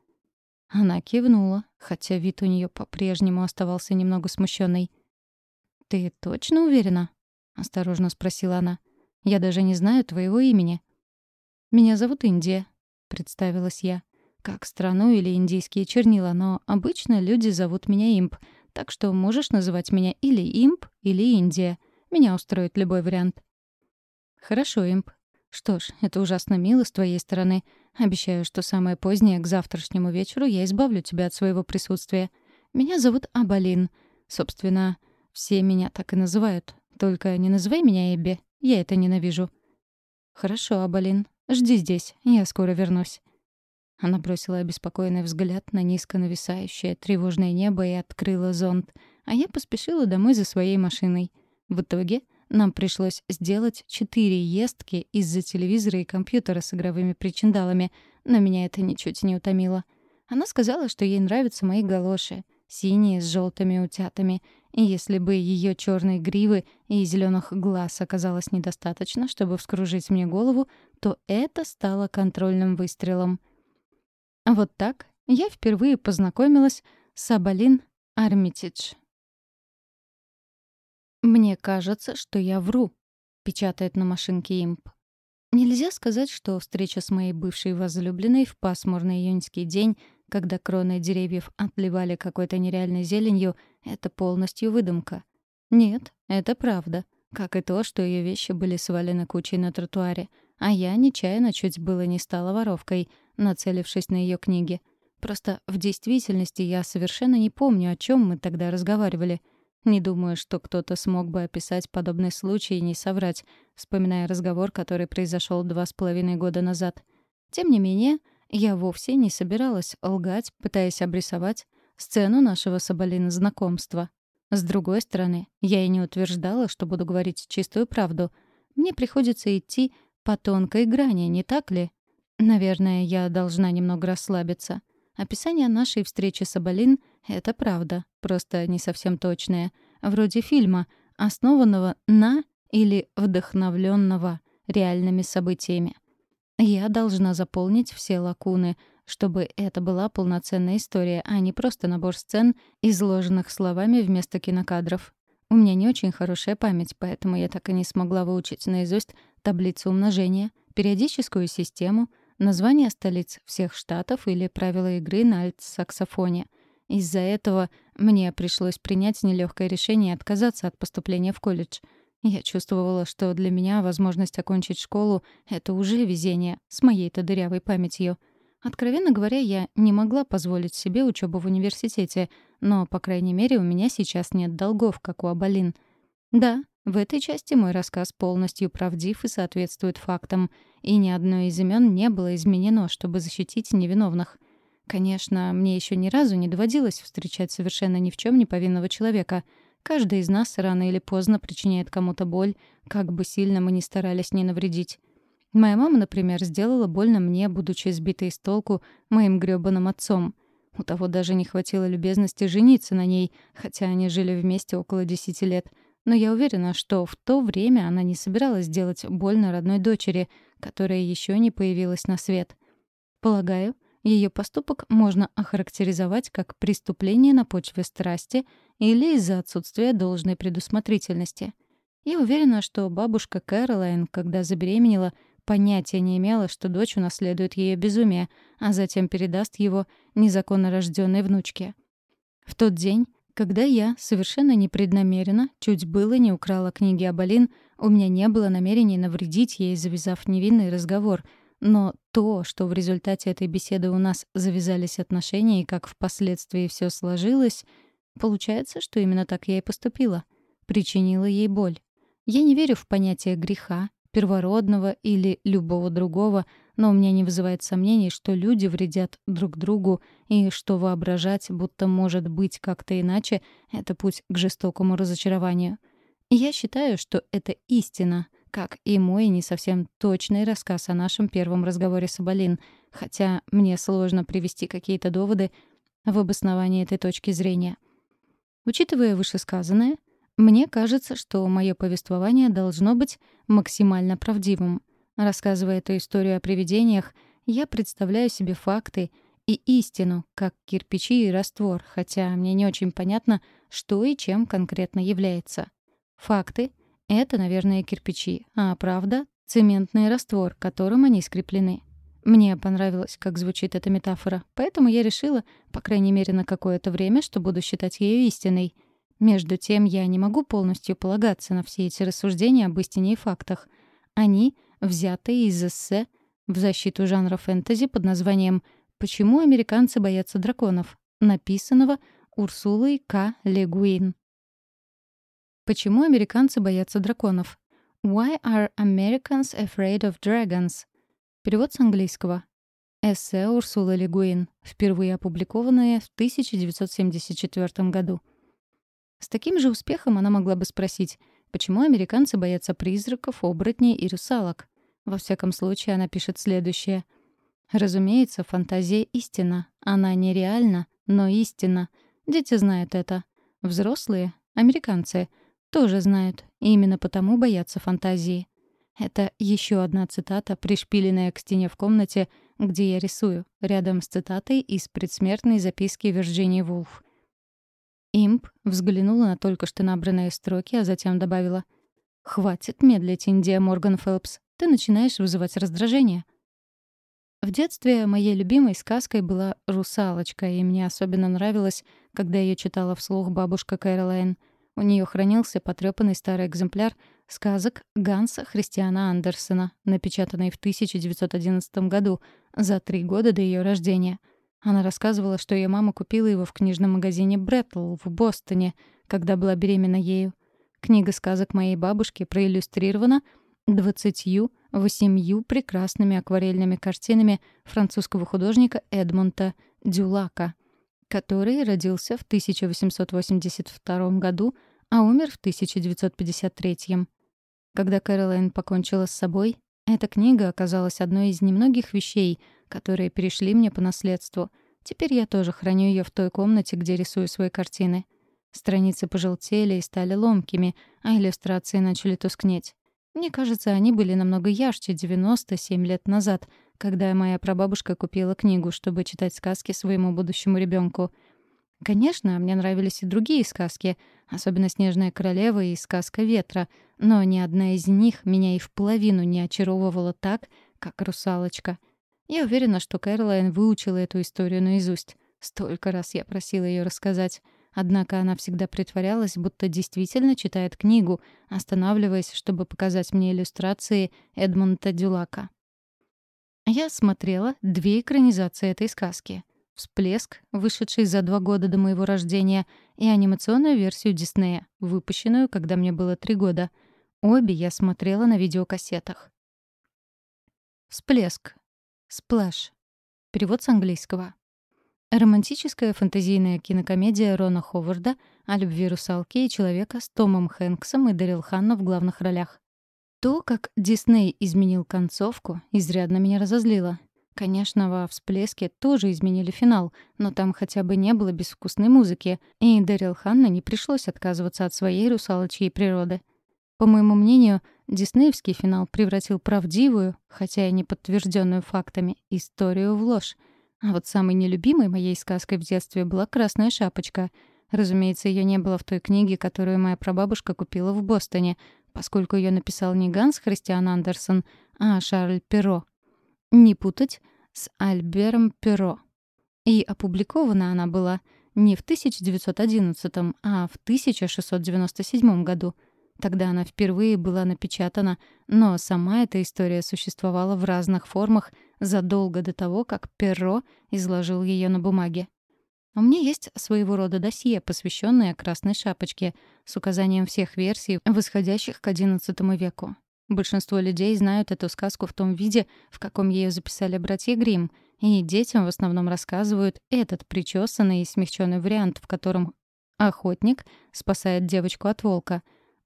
Она кивнула, хотя вид у нее по-прежнему оставался немного смущенный. «Ты точно уверена?» — осторожно спросила она. Я даже не знаю твоего имени». «Меня зовут Индия», — представилась я. «Как страну или индийские чернила, но обычно люди зовут меня Имп, так что можешь называть меня или Имп, или Индия. Меня устроит любой вариант». «Хорошо, Имп. Что ж, это ужасно мило с твоей стороны. Обещаю, что самое позднее, к завтрашнему вечеру, я избавлю тебя от своего присутствия. Меня зовут Абалин. Собственно, все меня так и называют. Только не называй меня Эбби. Я это ненавижу». «Хорошо, Абалин. Жди здесь. Я скоро вернусь». Она бросила обеспокоенный взгляд на низко нависающее тревожное небо и открыла зонт, а я поспешила домой за своей машиной. В итоге нам пришлось сделать четыре ездки из-за телевизора и компьютера с игровыми причиндалами, но меня это ничуть не утомило. Она сказала, что ей нравятся мои галоши, синие с желтыми утятами, и если бы ее черной гривы и зеленых глаз оказалось недостаточно, чтобы вскружить мне голову, то это стало контрольным выстрелом. Вот так я впервые познакомилась с Абалин Армитидж. «Мне кажется, что я вру», — печатает на машинке имп. Нельзя сказать, что встреча с моей бывшей возлюбленной в пасмурный июньский день, когда кроны деревьев отливали какой-то нереальной зеленью, это полностью выдумка. Нет, это правда. Как и то, что ее вещи были свалены кучей на тротуаре, а я нечаянно чуть было не стала воровкой, нацелившись на ее книги. Просто в действительности я совершенно не помню, о чем мы тогда разговаривали — не думаю, что кто-то смог бы описать подобный случай и не соврать, вспоминая разговор, который произошел два с половиной года назад. Тем не менее, я вовсе не собиралась лгать, пытаясь обрисовать сцену нашего Соболина знакомства. С другой стороны, я и не утверждала, что буду говорить чистую правду. Мне приходится идти по тонкой грани, не так ли? Наверное, я должна немного расслабиться. Описание нашей встречи с Абалин — это правда, просто не совсем точное. Вроде фильма, основанного на или вдохновленного реальными событиями. Я должна заполнить все лакуны, чтобы это была полноценная история, а не просто набор сцен, изложенных словами вместо кинокадров. У меня не очень хорошая память, поэтому я так и не смогла выучить наизусть таблицу умножения, периодическую систему — названия столиц всех штатов или правила игры на альт-саксофоне. Из-за этого мне пришлось принять нелегкое решение отказаться от поступления в колледж. Я чувствовала, что для меня возможность окончить школу — это уже везение, с моей-то дырявой памятью. Откровенно говоря, я не могла позволить себе учебу в университете, но, по крайней мере, у меня сейчас нет долгов, как у Абалин. Да, в этой части мой рассказ полностью правдив и соответствует фактам, и ни одно из имен не было изменено, чтобы защитить невиновных. Конечно, мне еще ни разу не доводилось встречать совершенно ни в чем не повинного человека. Каждый из нас рано или поздно причиняет кому-то боль, как бы сильно мы ни старались не навредить. Моя мама, например, сделала больно мне, будучи сбитой с толку моим грёбаным отцом. У того даже не хватило любезности жениться на ней, хотя они жили вместе около десяти лет — но я уверена, что в то время она не собиралась делать больно родной дочери, которая еще не появилась на свет. Полагаю, ее поступок можно охарактеризовать как преступление на почве страсти или из-за отсутствия должной предусмотрительности. Я уверена, что бабушка Кэролайн, когда забеременела, понятия не имела, что дочь унаследует ее безумие, а затем передаст его незаконно рожденной внучке. В тот день когда я, совершенно непреднамеренно, чуть было не украла книги Абалин, у меня не было намерений навредить ей, завязав невинный разговор. Но то, что в результате этой беседы у нас завязались отношения и как впоследствии все сложилось, получается, что именно так я и поступила. Причинила ей боль. Я не верю в понятие греха, первородного или любого другого, но у меня не вызывает сомнений, что люди вредят друг другу и что воображать, будто может быть как-то иначе, это путь к жестокому разочарованию. Я считаю, что это истина, как и мой не совсем точный рассказ о нашем первом разговоре с Абалин, хотя мне сложно привести какие-то доводы в обосновании этой точки зрения. Учитывая вышесказанное, мне кажется, что мое повествование должно быть максимально правдивым. Рассказывая эту историю о привидениях, я представляю себе факты и истину, как кирпичи и раствор, хотя мне не очень понятно, что и чем конкретно является. Факты — Это, наверное, кирпичи, а правда — цементный раствор, которым они скреплены. Мне понравилось, как звучит эта метафора, поэтому я решила, по крайней мере на какое-то время, что буду считать ее истиной. Между тем, я не могу полностью полагаться на все эти рассуждения об истине и фактах. Они взяты из эссе в защиту жанра фэнтези под названием «Почему американцы боятся драконов», написанного Урсулой К. Легуин. Почему американцы боятся драконов? Why are Americans afraid of dragons? Перевод с английского. Эссе Урсулы Легуин, впервые опубликованное в 1974 году. С таким же успехом она могла бы спросить, почему американцы боятся призраков, оборотней и русалок. Во всяком случае, она пишет следующее. Разумеется, фантазия истина. Она нереальна, но истина. Дети знают это. Взрослые, американцы, тоже знают, и именно потому боятся фантазии. Это еще одна цитата, пришпиленная к стене в комнате, где я рисую, рядом с цитатой из предсмертной записки Вирджинии Вулф. Имп взглянула на только что набранные строки, а затем добавила «Хватит медлить, Индия Морган Фелпс. Ты начинаешь вызывать раздражение». В детстве моей любимой сказкой была «Русалочка», и мне особенно нравилось, когда ее читала вслух бабушка Кэролайн — у нее хранился потрепанный старый экземпляр сказок Ганса Христиана Андерсена, напечатанный в 1911 году, за три года до ее рождения. Она рассказывала, что ее мама купила его в книжном магазине Бреттл в Бостоне, когда была беременна ею. Книга сказок моей бабушки проиллюстрирована двадцатью восемью прекрасными акварельными картинами французского художника Эдмонта Дюлака — который родился в 1882 году, а умер в 1953. Когда Кэролайн покончила с собой, эта книга оказалась одной из немногих вещей, которые перешли мне по наследству. Теперь я тоже храню ее в той комнате, где рисую свои картины. Страницы пожелтели и стали ломкими, а иллюстрации начали тускнеть. Мне кажется, они были намного ярче 97 лет назад, когда моя прабабушка купила книгу, чтобы читать сказки своему будущему ребенку. Конечно, мне нравились и другие сказки, особенно «Снежная королева» и «Сказка ветра», но ни одна из них меня и в половину не очаровывала так, как «Русалочка». Я уверена, что Кэролайн выучила эту историю наизусть. Столько раз я просила ее рассказать. Однако она всегда притворялась, будто действительно читает книгу, останавливаясь, чтобы показать мне иллюстрации Эдмунда Дюлака. Я смотрела две экранизации этой сказки. «Всплеск», вышедший за два года до моего рождения, и анимационную версию Диснея, выпущенную, когда мне было три года. Обе я смотрела на видеокассетах. «Всплеск». «Сплэш». Перевод с английского. Романтическая фэнтезийная кинокомедия Рона Ховарда о любви русалки и человека с Томом Хэнксом и Дэрил Ханна в главных ролях. То, как Дисней изменил концовку, изрядно меня разозлило. Конечно, во «Всплеске» тоже изменили финал, но там хотя бы не было безвкусной музыки, и Дэрил Ханна не пришлось отказываться от своей русалочьей природы. По моему мнению, диснеевский финал превратил правдивую, хотя и не подтвержденную фактами, историю в ложь. А вот самой нелюбимой моей сказкой в детстве была «Красная шапочка». Разумеется, ее не было в той книге, которую моя прабабушка купила в Бостоне, поскольку ее написал не Ганс Христиан Андерсон, а Шарль Перро. Не путать с Альбером Перро. И опубликована она была не в 1911, а в 1697 году. Тогда она впервые была напечатана, но сама эта история существовала в разных формах задолго до того, как Перро изложил ее на бумаге. У меня есть своего рода досье, посвященное Красной Шапочке, с указанием всех версий, восходящих к XI веку. Большинство людей знают эту сказку в том виде, в каком ее записали братья Гримм, и детям в основном рассказывают этот причесанный и смягченный вариант, в котором охотник спасает девочку от волка.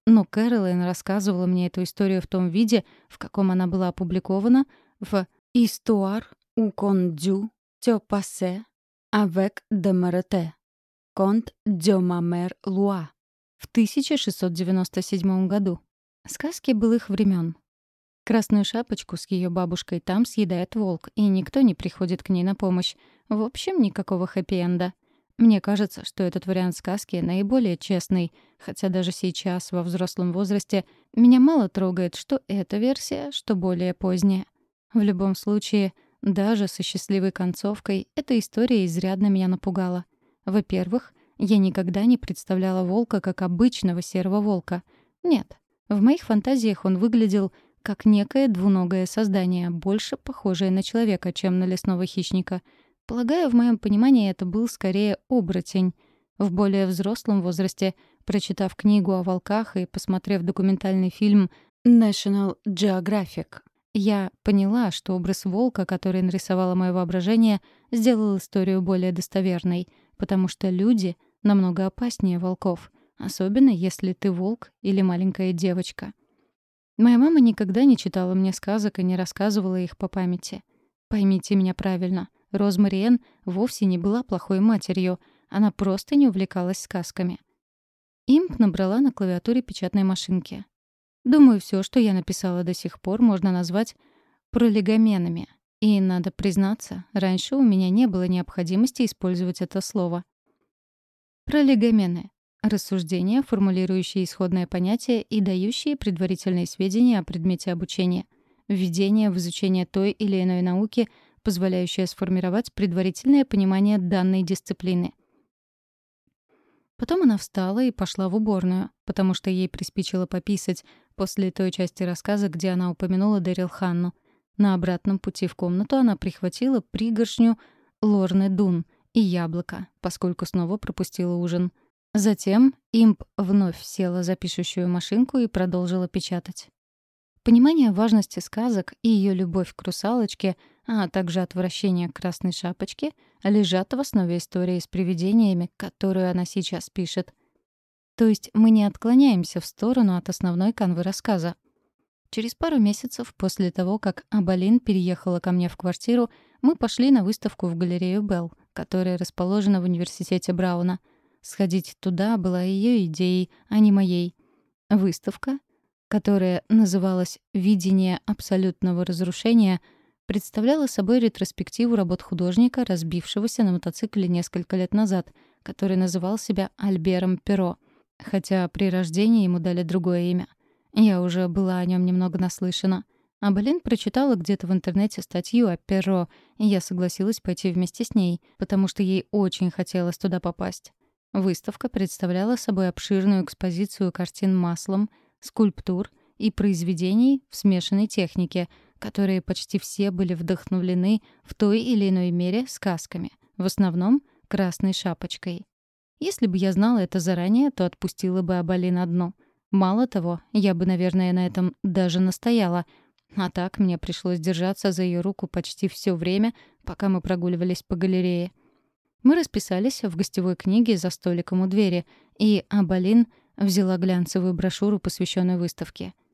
Но Кэролайн рассказывала мне эту историю в том виде, в каком она была опубликована в «Histoire ou condu te passe «Avec de Marete» «Конт ma mère Луа» в 1697 году. Сказки былых времен. Красную шапочку с ее бабушкой там съедает волк, и никто не приходит к ней на помощь. В общем, никакого хэппи-энда. Мне кажется, что этот вариант сказки наиболее честный, хотя даже сейчас, во взрослом возрасте, меня мало трогает, что эта версия, что более поздняя. В любом случае, даже со счастливой концовкой эта история изрядно меня напугала. Во-первых, я никогда не представляла волка как обычного серого волка. Нет, в моих фантазиях он выглядел как некое двуногое создание, больше похожее на человека, чем на лесного хищника — Полагаю, в моем понимании это был скорее оборотень. В более взрослом возрасте, прочитав книгу о волках и посмотрев документальный фильм National Geographic, я поняла, что образ волка, который нарисовало мое воображение, сделал историю более достоверной, потому что люди намного опаснее волков, особенно если ты волк или маленькая девочка. Моя мама никогда не читала мне сказок и не рассказывала их по памяти. Поймите меня правильно. Розмари вовсе не была плохой матерью, она просто не увлекалась сказками. Имп набрала на клавиатуре печатной машинки. Думаю, все, что я написала до сих пор, можно назвать пролегоменами. И, надо признаться, раньше у меня не было необходимости использовать это слово. Пролегомены — рассуждения, формулирующие исходное понятие и дающие предварительные сведения о предмете обучения, введение в изучение той или иной науки — позволяющая сформировать предварительное понимание данной дисциплины. Потом она встала и пошла в уборную, потому что ей приспичило пописать после той части рассказа, где она упомянула Дэрил Ханну. На обратном пути в комнату она прихватила пригоршню Лорны Дун и яблоко, поскольку снова пропустила ужин. Затем имп вновь села за пишущую машинку и продолжила печатать. Понимание важности сказок и ее любовь к русалочке — а также отвращение к красной шапочке, лежат в основе истории с привидениями, которую она сейчас пишет. То есть мы не отклоняемся в сторону от основной канвы рассказа. Через пару месяцев после того, как Абалин переехала ко мне в квартиру, мы пошли на выставку в галерею Белл, которая расположена в университете Брауна. Сходить туда была ее идеей, а не моей. Выставка, которая называлась «Видение абсолютного разрушения», представляла собой ретроспективу работ художника, разбившегося на мотоцикле несколько лет назад, который называл себя Альбером Перо, хотя при рождении ему дали другое имя. Я уже была о нем немного наслышана. А Болин прочитала где-то в интернете статью о Перо, и я согласилась пойти вместе с ней, потому что ей очень хотелось туда попасть. Выставка представляла собой обширную экспозицию картин маслом, скульптур и произведений в смешанной технике — которые почти все были вдохновлены в той или иной мере сказками, в основном «Красной шапочкой». Если бы я знала это заранее, то отпустила бы Абали на дно. Мало того, я бы, наверное, на этом даже настояла. А так мне пришлось держаться за ее руку почти все время, пока мы прогуливались по галерее. Мы расписались в гостевой книге за столиком у двери, и Абалин взяла глянцевую брошюру, посвященную выставке —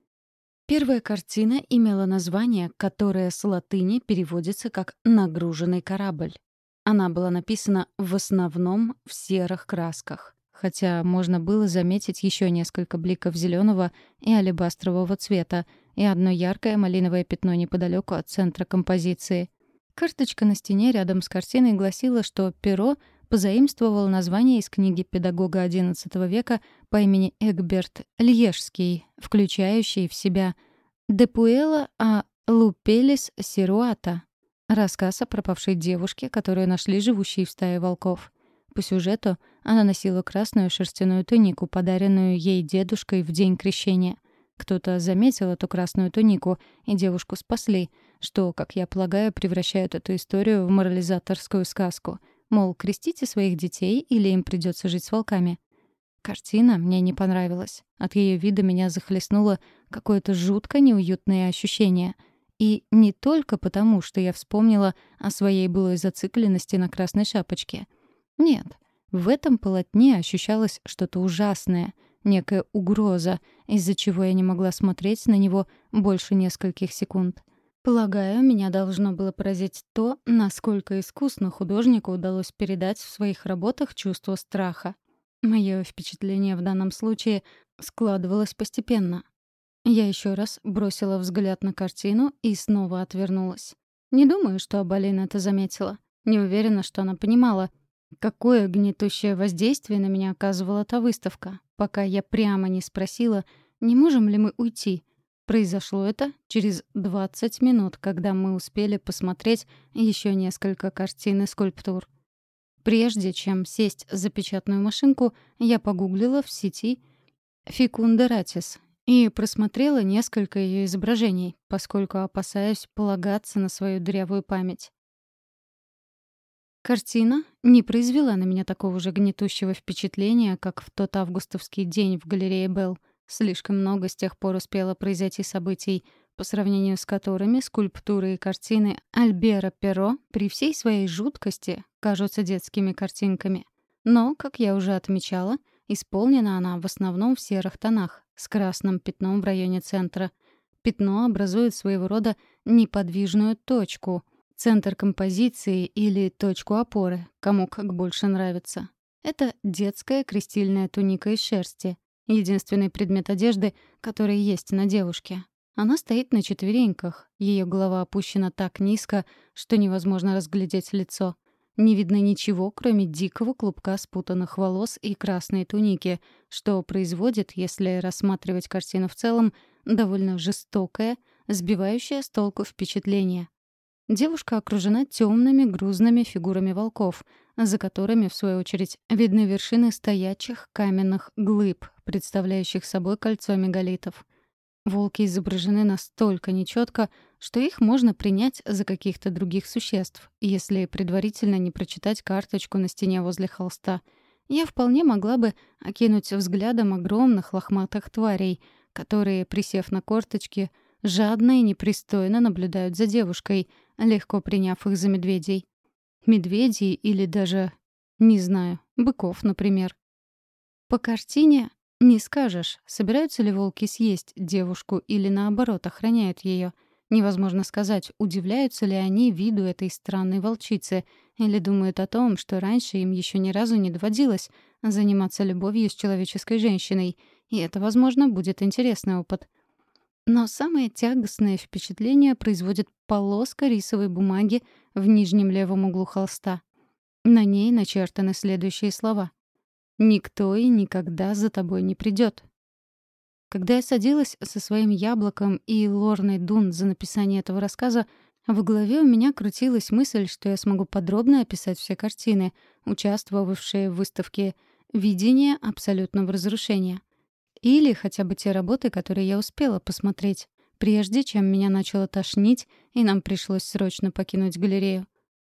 Первая картина имела название, которое с латыни переводится как «нагруженный корабль». Она была написана в основном в серых красках, хотя можно было заметить еще несколько бликов зеленого и алебастрового цвета и одно яркое малиновое пятно неподалеку от центра композиции. Карточка на стене рядом с картиной гласила, что перо позаимствовал название из книги педагога XI века по имени Эгберт Льежский, включающий в себя «De puella a lupelis siruata» — рассказ о пропавшей девушке, которую нашли живущей в стае волков. По сюжету она носила красную шерстяную тунику, подаренную ей дедушкой в день крещения. Кто-то заметил эту красную тунику, и девушку спасли, что, как я полагаю, превращает эту историю в морализаторскую сказку — Мол, крестите своих детей, или им придется жить с волками. Картина мне не понравилась. От ее вида меня захлестнуло какое-то жутко неуютное ощущение. И не только потому, что я вспомнила о своей былой зацикленности на красной шапочке. Нет, в этом полотне ощущалось что-то ужасное, некая угроза, из-за чего я не могла смотреть на него больше нескольких секунд. Полагаю, меня должно было поразить то, насколько искусно художнику удалось передать в своих работах чувство страха. Мое впечатление в данном случае складывалось постепенно. Я еще раз бросила взгляд на картину и снова отвернулась. Не думаю, что Абалина это заметила. Не уверена, что она понимала. Какое гнетущее воздействие на меня оказывала та выставка, пока я прямо не спросила, не можем ли мы уйти. Произошло это через 20 минут, когда мы успели посмотреть еще несколько картин и скульптур. Прежде чем сесть за печатную машинку, я погуглила в сети «Фикундератис» и просмотрела несколько ее изображений, поскольку опасаюсь полагаться на свою древую память. Картина не произвела на меня такого же гнетущего впечатления, как в тот августовский день в галерее Белл. Слишком много с тех пор успело произойти событий, по сравнению с которыми скульптуры и картины Альбера Перо при всей своей жуткости кажутся детскими картинками. Но, как я уже отмечала, исполнена она в основном в серых тонах, с красным пятном в районе центра. Пятно образует своего рода неподвижную точку — центр композиции или точку опоры, кому как больше нравится. Это детская крестильная туника из шерсти, единственный предмет одежды, который есть на девушке. Она стоит на четвереньках, ее голова опущена так низко, что невозможно разглядеть лицо. Не видно ничего, кроме дикого клубка спутанных волос и красной туники, что производит, если рассматривать картину в целом, довольно жестокое, сбивающее с толку впечатление. Девушка окружена темными грузными фигурами волков, за которыми, в свою очередь, видны вершины стоячих каменных глыб, представляющих собой кольцо мегалитов. Волки изображены настолько нечетко, что их можно принять за каких-то других существ, если предварительно не прочитать карточку на стене возле холста. Я вполне могла бы окинуть взглядом огромных лохматых тварей, которые, присев на корточки, жадно и непристойно наблюдают за девушкой, легко приняв их за медведей. Медведей или даже, не знаю, быков, например. По картине не скажешь, собираются ли волки съесть девушку или, наоборот, охраняют ее. Невозможно сказать, удивляются ли они виду этой странной волчицы или думают о том, что раньше им еще ни разу не доводилось заниматься любовью с человеческой женщиной, и это, возможно, будет интересный опыт — но самое тягостное впечатление производит полоска рисовой бумаги в нижнем левом углу холста. На ней начертаны следующие слова. «Никто и никогда за тобой не придет». Когда я садилась со своим яблоком и Лорной Дун за написание этого рассказа, в голове у меня крутилась мысль, что я смогу подробно описать все картины, участвовавшие в выставке «Видение абсолютного разрушения». Или хотя бы те работы, которые я успела посмотреть, прежде чем меня начало тошнить, и нам пришлось срочно покинуть галерею.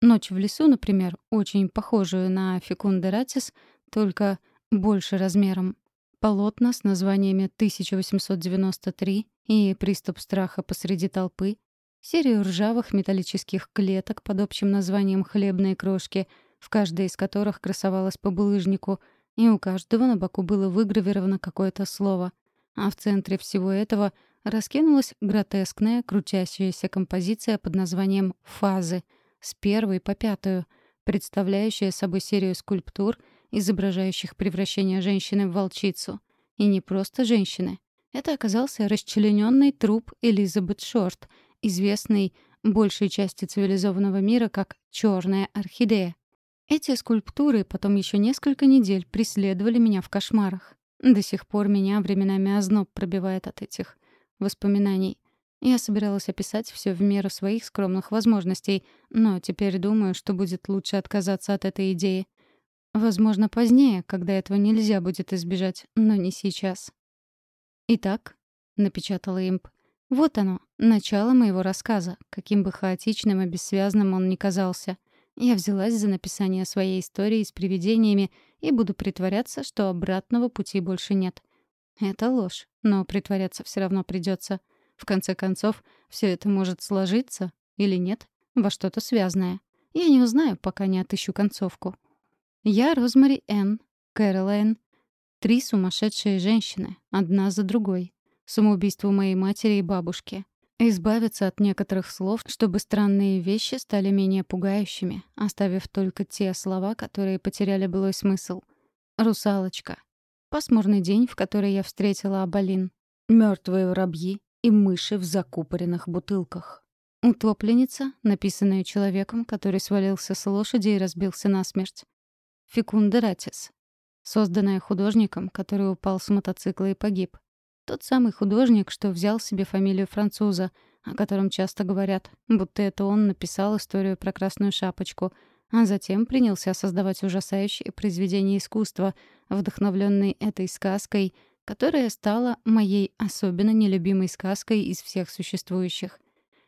«Ночь в лесу», например, очень похожую на «Фекундератис», только больше размером. Полотна с названиями «1893» и «Приступ страха посреди толпы», серию ржавых металлических клеток под общим названием «Хлебные крошки», в каждой из которых красовалась по булыжнику — и у каждого на боку было выгравировано какое-то слово. А в центре всего этого раскинулась гротескная крутящаяся композиция под названием «Фазы» с первой по пятую, представляющая собой серию скульптур, изображающих превращение женщины в волчицу. И не просто женщины. Это оказался расчлененный труп Элизабет Шорт, известный большей части цивилизованного мира как «черная орхидея». Эти скульптуры потом еще несколько недель преследовали меня в кошмарах. До сих пор меня временами озноб пробивает от этих воспоминаний. Я собиралась описать все в меру своих скромных возможностей, но теперь думаю, что будет лучше отказаться от этой идеи. Возможно, позднее, когда этого нельзя будет избежать, но не сейчас. «Итак», — напечатала имп, — «вот оно, начало моего рассказа, каким бы хаотичным и бессвязным он ни казался. Я взялась за написание своей истории с привидениями и буду притворяться, что обратного пути больше нет. Это ложь, но притворяться все равно придется. В конце концов, все это может сложиться или нет во что-то связанное. Я не узнаю, пока не отыщу концовку. Я Розмари Н., Кэролайн. Три сумасшедшие женщины, одна за другой. Самоубийство моей матери и бабушки. Избавиться от некоторых слов, чтобы странные вещи стали менее пугающими, оставив только те слова, которые потеряли былой смысл. «Русалочка». Пасмурный день, в который я встретила Абалин. Мертвые воробьи и мыши в закупоренных бутылках. Утопленница, написанная человеком, который свалился с лошади и разбился насмерть. Фекундератис, созданная художником, который упал с мотоцикла и погиб. Тот самый художник, что взял себе фамилию француза, о котором часто говорят, будто это он написал историю про Красную Шапочку, а затем принялся создавать ужасающие произведения искусства, вдохновленные этой сказкой, которая стала моей особенно нелюбимой сказкой из всех существующих.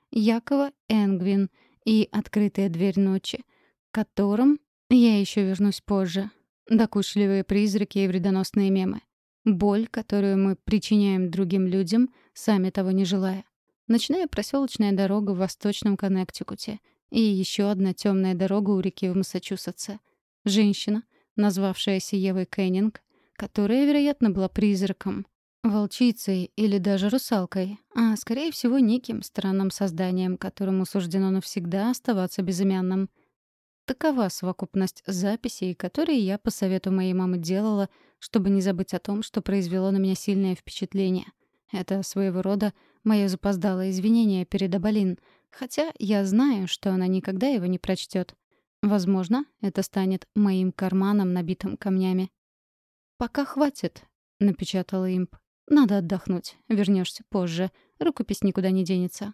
Якова Энгвин и «Открытая дверь ночи», к которым я еще вернусь позже. Докучливые призраки и вредоносные мемы. Боль, которую мы причиняем другим людям, сами того не желая. Ночная проселочная дорога в Восточном Коннектикуте и еще одна темная дорога у реки в Массачусетсе. Женщина, назвавшаяся Евой Кеннинг, которая, вероятно, была призраком, волчицей или даже русалкой, а, скорее всего, неким странным созданием, которому суждено навсегда оставаться безымянным — Такова совокупность записей, которые я по совету моей мамы делала, чтобы не забыть о том, что произвело на меня сильное впечатление. Это своего рода мое запоздалое извинение перед Абалин, хотя я знаю, что она никогда его не прочтет. Возможно, это станет моим карманом, набитым камнями. «Пока хватит», — напечатала имп. «Надо отдохнуть. Вернешься позже. Рукопись никуда не денется.